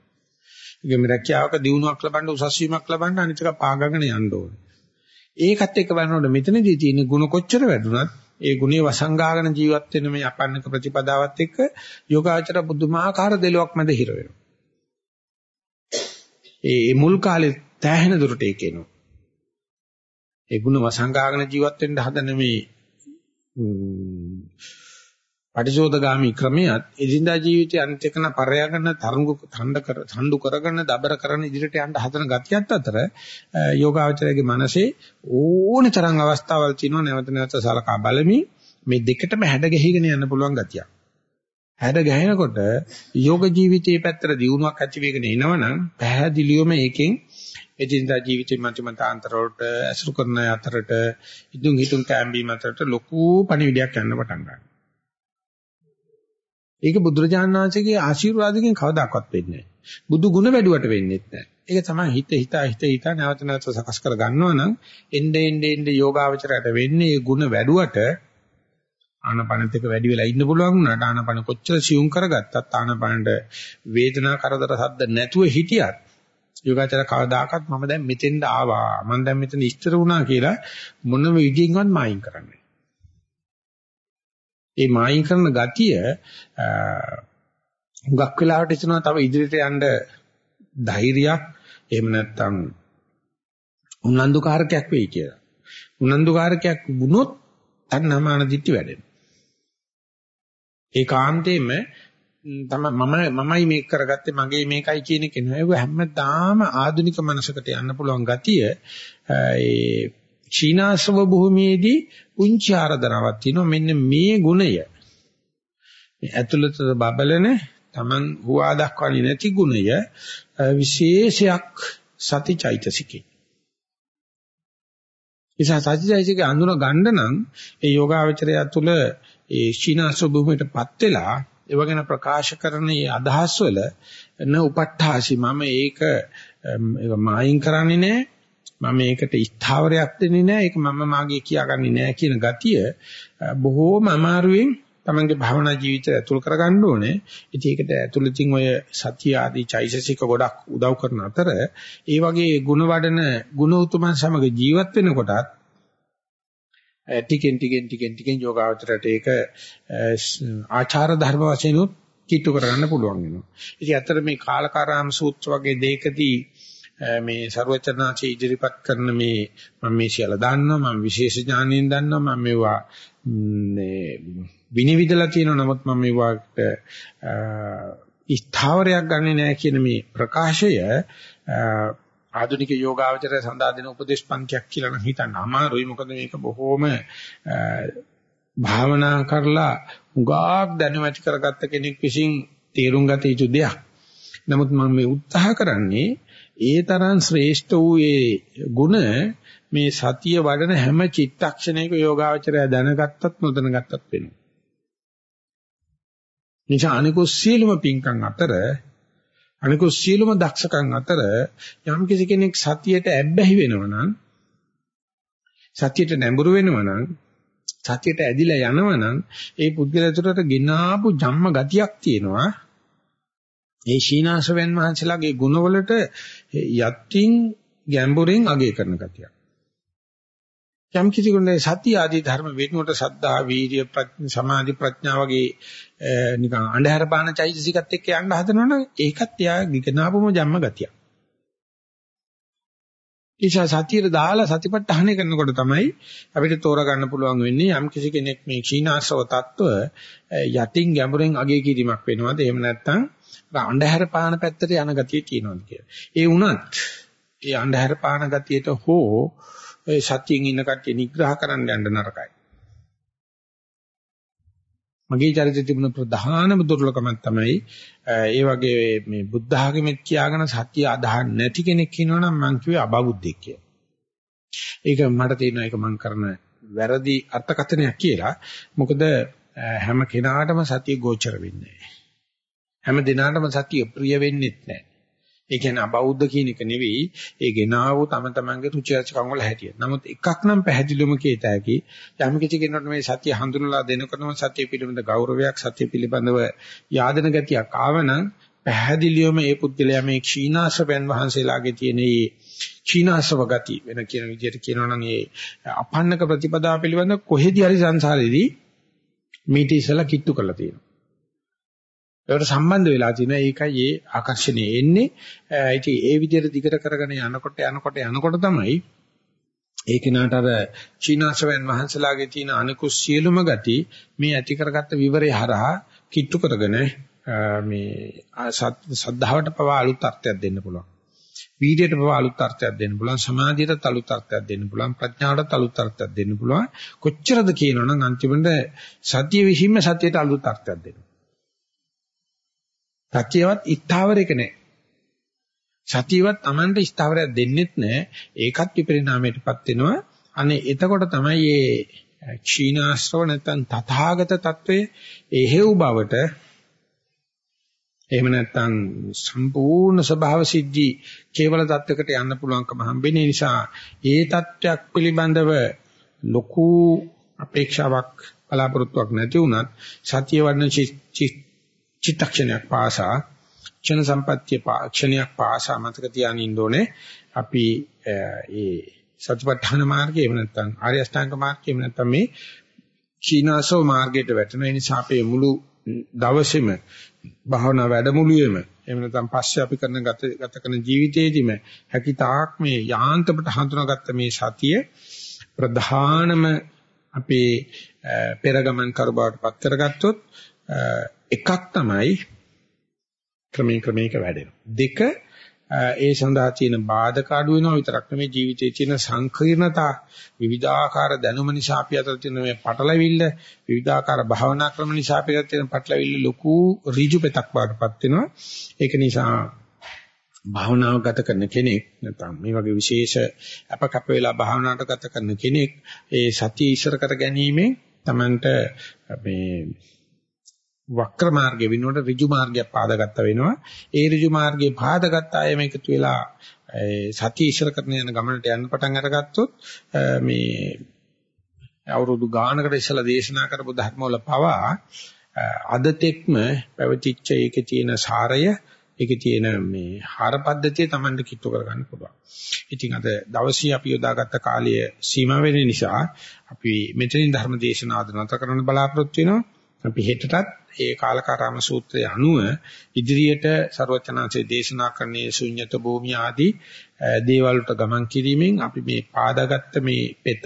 Speaker 1: ඒකම රැකියාවක දිනුවක් ලබන්න උසස් වීමක් ලබන්න අනිත් එක පාගගෙන යන්න ඕනේ. ඒකත් එක්ක බලනකොට මෙතනදී තියෙන ಗುಣ කොච්චර වැඩුණත් ඒ ගුණේ වසංගාගෙන ජීවත් වෙන මේ අපන්නක ප්‍රතිපදාවත් එක්ක යෝගාචර බුදුමාකාර දෙලොක් මැද හිර වෙනවා. ඒ මුල් කාලේ තැහෙන දුරට ඒක එනවා. ඒ ගුණ වසංගාගෙන ජීවත් වෙන්න හදන මේ පටිසෝධගාමි ක්‍රමයක් එදිනදා ජීවිතයේ අනිත් එකන පරයාගෙන තරංගු තණ්ඩ කර තණ්ඩු කරගෙන දබර කරන ඉදිරියට යන්න හදන ගතියත් අතර යෝගාවචරයේ මනසේ ඕනි තරම් අවස්ථාවල් තියෙනවා නැවත නැවත සලකා බලමින් මේ දෙකටම හැඩ ගැහිගෙන යන්න පුළුවන් ගතියක්. හැඩ ගැහෙනකොට යෝග ජීවිතයේ පැත්තට දියුණුවක් ඇති වෙගෙන එනවනම් පැහැදිලිවම ඒකෙන් එදිනදා ජීවිතේ මන්ත්‍රමතාන්තර වලට ඇසුරු කරන අතරට ඉදුන් හිතුන් කැම්බීම අතරට ලොකු පණිවිඩයක් යන්න පටන් ගන්නවා. ඒක බුදුරජාණන් වහන්සේගේ ආශිර්වාදයෙන් කවදාකවත් වෙන්නේ නැහැ. බුදු ගුණ වැඩුවට වෙන්නේ නැහැ. ඒක තමයි හිත හිත හිත හිත නැවත නැවත සකස් කර ගන්නවා නම් එnde ende ende යෝගාවචරයට වෙන්නේ ඒ ගුණ වැඩුවට ආනපනත් එක වැඩි වෙලා ඉන්න පුළුවන් වුණාට ආනපන කොච්චර සියුම් කරගත්තත් ආනපනට වේදනා කරදර සද්ද නැතුව හිටියත් යෝගාචර කවදාකවත් මම දැන් මෙතෙන්ට ආවා මම දැන් මෙතන ඉස්තර වුණා කියලා මොනම විදිහින්වත් මායින් කරන්නේ ඒ මායින් කරන ගතිය හුඟක් වෙලාවට ඉතනවා තව ඉදිරියට යන්න ධෛර්යයක් එහෙම නැත්නම් උනන්දුකාරකයක් වෙයි කියලා. උනන්දුකාරකයක් වුණොත් තණ්හාමාන දිට්ඨි වැඩෙනවා. ඒකාන්තයෙන්ම තම මම මමයි මේක කරගත්තේ මගේ මේකයි කියන එක නෙවෙයි. හැමදාම ආධුනික මනසකට යන්න පුළුවන් ගතිය ඒ ක්ෂීණාශ්‍රව භූමියේදී පුංචි ආරාධනාවක් තියෙනවා. මෙන්න මේ ගුණය. මේ ඇතුළත බබලන Taman හුවා දක්වන්නේ නැති ගුණය විශේෂයක් සතිචෛතසිකේ නිසා සතිචෛතසිකේ අඳුන ගන්න නම් ඒ යෝගාවචරය තුළ ඒ ක්ෂීණාශ්‍රව භූමියටපත් වෙලා ඒව ගැන ප්‍රකාශ කරන මේ අදහස් වල න උපට්ඨාසි මම ඒක මායින් කරන්නේ නැහැ මම මේකට ස්ථාවරයක් දෙන්නේ නැහැ. ඒක මම මාගේ කියාගන්නේ නැහැ කියන ගතිය බොහෝම අමාරුවෙන් තමන්ගේ භවනා ජීවිතය ඇතුල් කරගන්න ඕනේ. ඉතින් ඒකට ඇතුළතින් ඔය සත්‍ය ආදී චෛතසික ගොඩක් උදව් කරන අතර ඒ වගේ ಗುಣ වඩන ගුණ උතුමන් සමග ජීවත් වෙනකොටත් ටිකෙන් ටිකෙන් ටිකෙන් ටිකෙන් යෝගාවචරයට ඒක ආචාර ධර්ම වශයෙන් උත් කිට්ටු කරගන්න පුළුවන් වෙනවා. ඉතින් ඇත්තට මේ කාලකාරාම සූත්‍ර වගේ දෙයකදී මේ ਸਰවචනාචි ඉදිරිපත් කරන මේ මම මේ සියල්ල දන්නවා මම විශේෂ ඥානයෙන් දන්නවා මම මේවා මේ විනිවිදලා තියෙනවා නමුත් මම මේවාට ස්ථාවරයක් ගන්නෙ නැහැ කියන මේ ප්‍රකාශය ආධුනික යෝගාවචරය සඳහා දෙන උපදේශ පන්තියක් කියලා නම් හිතන්න අමාරුයි මොකද මේක බොහොම භාවනා කරලා උගාක් දැනුමැති කරගත්ත කෙනෙක් විසින් තේරුම් ගත යුතු දෙයක්. නමුත් මම මේ උත්සාහ කරන්නේ ඒ තරම් ශ්‍රේෂ්ඨ වූ ඒ ගුණ මේ සතිය වඩන හැම චිත්තක්ෂණයක යෝගාවචරය දැනගත්තත් නොදැනගත්තත් වෙනවා. නිසා අනිකුත් සියලුම පින්කම් අතර අනිකුත් සියලුම දක්ෂකම් අතර යම් කිසි කෙනෙක් සතියට ඇබ්බැහි වෙනවනම් සතියට නැඹුරු වෙනවනම් සතියට ඇදිලා යනවනම් ඒ පුද්ගලයා තුළට ගෙනාපු ජම්ම ගතියක් තියෙනවා ඒ ශීනාසවෙන් වහන්සේලාගේ ගුණවලට යත්ින් ගැඹුරින් අගය කරන ගතියක්. යම් කිසි කෙනෙක් සති ආදී ධර්ම වේණුවට සද්ධා, වීර්ය, සමාධි, ප්‍රඥා වගේ නිකන් අන්ධහර පාන චෛතසිකත් එක්ක යන්න හදනවනම් ඒකත් යා ගිකනාපම ජම්ම ගතිය. ඊසා සතියේ දාලා සතිපට්ඨානය කරනකොට තමයි අපිට තෝරගන්න පුළුවන් වෙන්නේ යම් කිසි කෙනෙක් මේ ක්ෂීණාශ්‍රව తত্ত্ব යටින් ගැඹුරෙන් අගේ කිරීමක් වෙනවද එහෙම නැත්නම් අන්ධහර පාන පැත්තට යන ගතිය තියෙනවද කියලා. ඒ වුණත් ඒ අන්ධහර පාන ගතියට හෝ ඒ සත්‍යයෙන් ඉන්න කට්ටිය නිග්‍රහ කරන්න යන්න නරකයි. මගේ චරිතය තිබුණ ප්‍රධානම දුර්ලභකමක් තමයි ඒ වගේ මේ බුද්ධ ආගමෙත් කියාගෙන සත්‍ය අදහන්න නැති කෙනෙක් ඉන්නවනම් මං කිව්වේ අබෞද්ධෙක් කියලා. ඒක මට තේරෙනවා ඒක මං කරන වැරදි අර්ථකථනයක් කියලා. මොකද හැම කෙනාටම සත්‍ය ගෝචර වෙන්නේ නැහැ. හැම දිනාටම සත්‍ය ප්‍රිය වෙන්නේ නැහැ. ඒ කියන්නේ අබෞද්ධ කියන එක නෙවෙයි ඒ ගෙනාවු තම තමන්ගේ රුචි අරුචිකම් වල හැටිය. නමුත් එකක් නම් පැහැදිලිවම කියත හැකි යම් කිසි කෙනෙකුට මේ සත්‍ය හඳුනලා දෙනකොටම සත්‍ය පිළිබඳ ගෞරවයක් සත්‍ය පිළිබඳව යාදන ගතියක් ආවනම් පැහැදිලිවම ඒ පුද්ගලයා මේ ක්ෂීණාශ්‍රවයන් වහන්සේලාගේ තියෙන මේ ක්ෂීණාශ්‍රව ගති වෙන කියන විදිහට කියනවා නම් ඒ අපන්නක ප්‍රතිපදාව පිළිබඳ කොහෙදි හරි සංසාරෙදී මීට ඉස්සලා කිට්ටු කරලා තියෙනවා. ඒකට සම්බන්ධ වෙලා තියෙනවා ඒකයි ඒ ආකර්ෂණය එන්නේ. ඉතින් ඒ විදිහට දිගට කරගෙන යනකොට යනකොට යනකොට තමයි ඒ කෙනාට අර චීනාශ්‍රවයන් වහන්සලාගේ තියෙන අනිකුත් සියලුම ගති මේ ඇති කරගත්ත විවරය හරහා කිට්ටු කරගෙන මේ සද්ධාවට පවා අලුත් අර්ථයක් දෙන්න පුළුවන්. වීර්යයට පවා අලුත් අර්ථයක් දෙන්න පුළුවන්. සමාධියට අලුත් අර්ථයක් දෙන්න පුළුවන්. ප්‍රඥාවට අලුත් අර්ථයක් දෙන්න පුළුවන්. කොච්චරද කියනවනම් අන්තිමට සත්‍ය විශ්ීම සත්‍යයට අලුත් අර්ථයක් දෙනවා. සතියවත් ස්ථාවරයක නෑ. සතියවත් Tamanට ස්ථාවරයක් දෙන්නෙත් නෑ. ඒකත් විපරිණාමයටපත් වෙනවා. අනේ එතකොට තමයි මේ ක්ෂීණාශ්‍රව නැත්නම් තථාගත తත්වයේ එහෙව් බවට එහෙම නැත්නම් සම්පූර්ණ ස්වභාව සිද්ධි කේවල தත්වයකට යන්න පුළුවන්කම හම්බෙන නිසා ඒ தත්වයක් පිළිබඳව ලොකු අපේක්ෂාවක් බලාපොරොත්තුවක් නැති වුණත් සතිය වඩන චිත්තක්ෂණයක් පාසා ක්ෂණ සම්පත්‍ය ක්ෂණයක් පාසා මතක තියාගෙන ඉන්න ඕනේ. අපි ඒ සතිපට්ඨාන මාර්ගය එහෙම නැත්නම් ආර්ය අෂ්ටාංග මාර්ගය එහෙම නැත්නම් මේ චීනාසෝ මාර්ගයට වැටෙන නිසා අපේ මුළු දවසේම භාවනා වැඩමුළුවේම එහෙම නැත්නම් පස්සේ අපි කරන ගත ගත කරන ජීවිතයේදීම හැකි තාක් මේ යාන්තමට හඳුනාගත්ත මේ සතිය ප්‍රධානම අපේ පෙරගමන් කරුබාවට පත් කරගත්තොත් එකක් තමයි ක්‍රමයෙන් ක්‍රමයක වැඩෙනවා. දෙක ඒ සඳහා තියෙන බාධක අඩු වෙනවා විතරක් නෙමෙයි ජීවිතයේ තියෙන සංකීර්ණතා විවිධාකාර දැනුම නිසා අපි අතර තියෙන මේ පටලවිල්ල විවිධාකාර භාවනා ක්‍රම නිසා අපි අතර තියෙන පටලවිල්ල ලොකු ඍජු පෙතක් වඩපත් වෙනවා. ඒක නිසා භාවනාව ගත කරන කෙනෙක් නැත්නම් මේ වගේ විශේෂ අපකප්ප වෙලා භාවනාවට ගත කරන කෙනෙක් ඒ සතිය ඉස්සර කර ගැනීමෙන් Tamanට මේ වක්‍ර මාර්ගයේ වෙනුවට ඍජු මාර්ගයක් පාදගත්ත වෙනවා. ඒ ඍජු මාර්ගයේ පාදගත්ත අය මේකතු වෙලා සතිය ඉස්සර කරන යන ගමනට යන්න පටන් අරගත්තොත් මේ අවුරුදු ගානකට ඉස්සලා දේශනා කරපු ධර්මවල පවා අද තෙක්ම පැවතිච්ච ඒකේ තියෙන සාරය ඒකේ තියෙන මේ හාර පද්ධතිය Tamanට කිට්ටු කරගන්න පුළුවන්. ඉතින් අද දවසේ අපි යොදාගත්ත කාලය සීමා වෙන නිසා අපි මෙතනින් ධර්ම දේශනාව නතර කරන්න බලාපොරොත්තු වෙනවා. අපි හෙටටත් ඒ කාලකාරාම සූත්‍රය අනුව ඉදිරියට ਸਰවචනාංශයේ දේශනා කරන්නේ ශුන්්‍යත භූමිය ආදී දේවල් වලට ගමන් කිරීමෙන් අපි මේ පාදාගත්ත මේ පෙත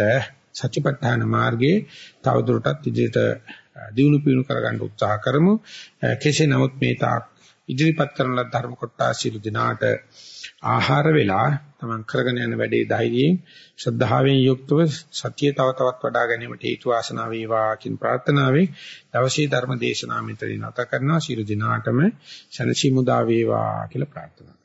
Speaker 1: සත්‍යපට්ඨාන මාර්ගයේ තවදුරටත් ඉදිරියට දියුණු පියුණු කරගන්න උත්සාහ කරමු. කෙසේ නමුත් මේ තාක් ඉදිරිපත් කරන ලද ධර්ම කොටස සියලු දිනාට ආහාර වෙලා තමන් කරගෙන යන වැඩේ ධෛර්යයෙන් ශ්‍රද්ධාවෙන් යුක්තව සතිය තව තවත් වඩා ගැනීමට හේතු වාසනා වේවා කියන ප්‍රාර්ථනාවෙන් දවසේ ධර්ම දේශනාව මෙතනින් නැත කරනවා. ශිරු දිනාටම සනසි මුදා වේවා කියලා ප්‍රාර්ථනා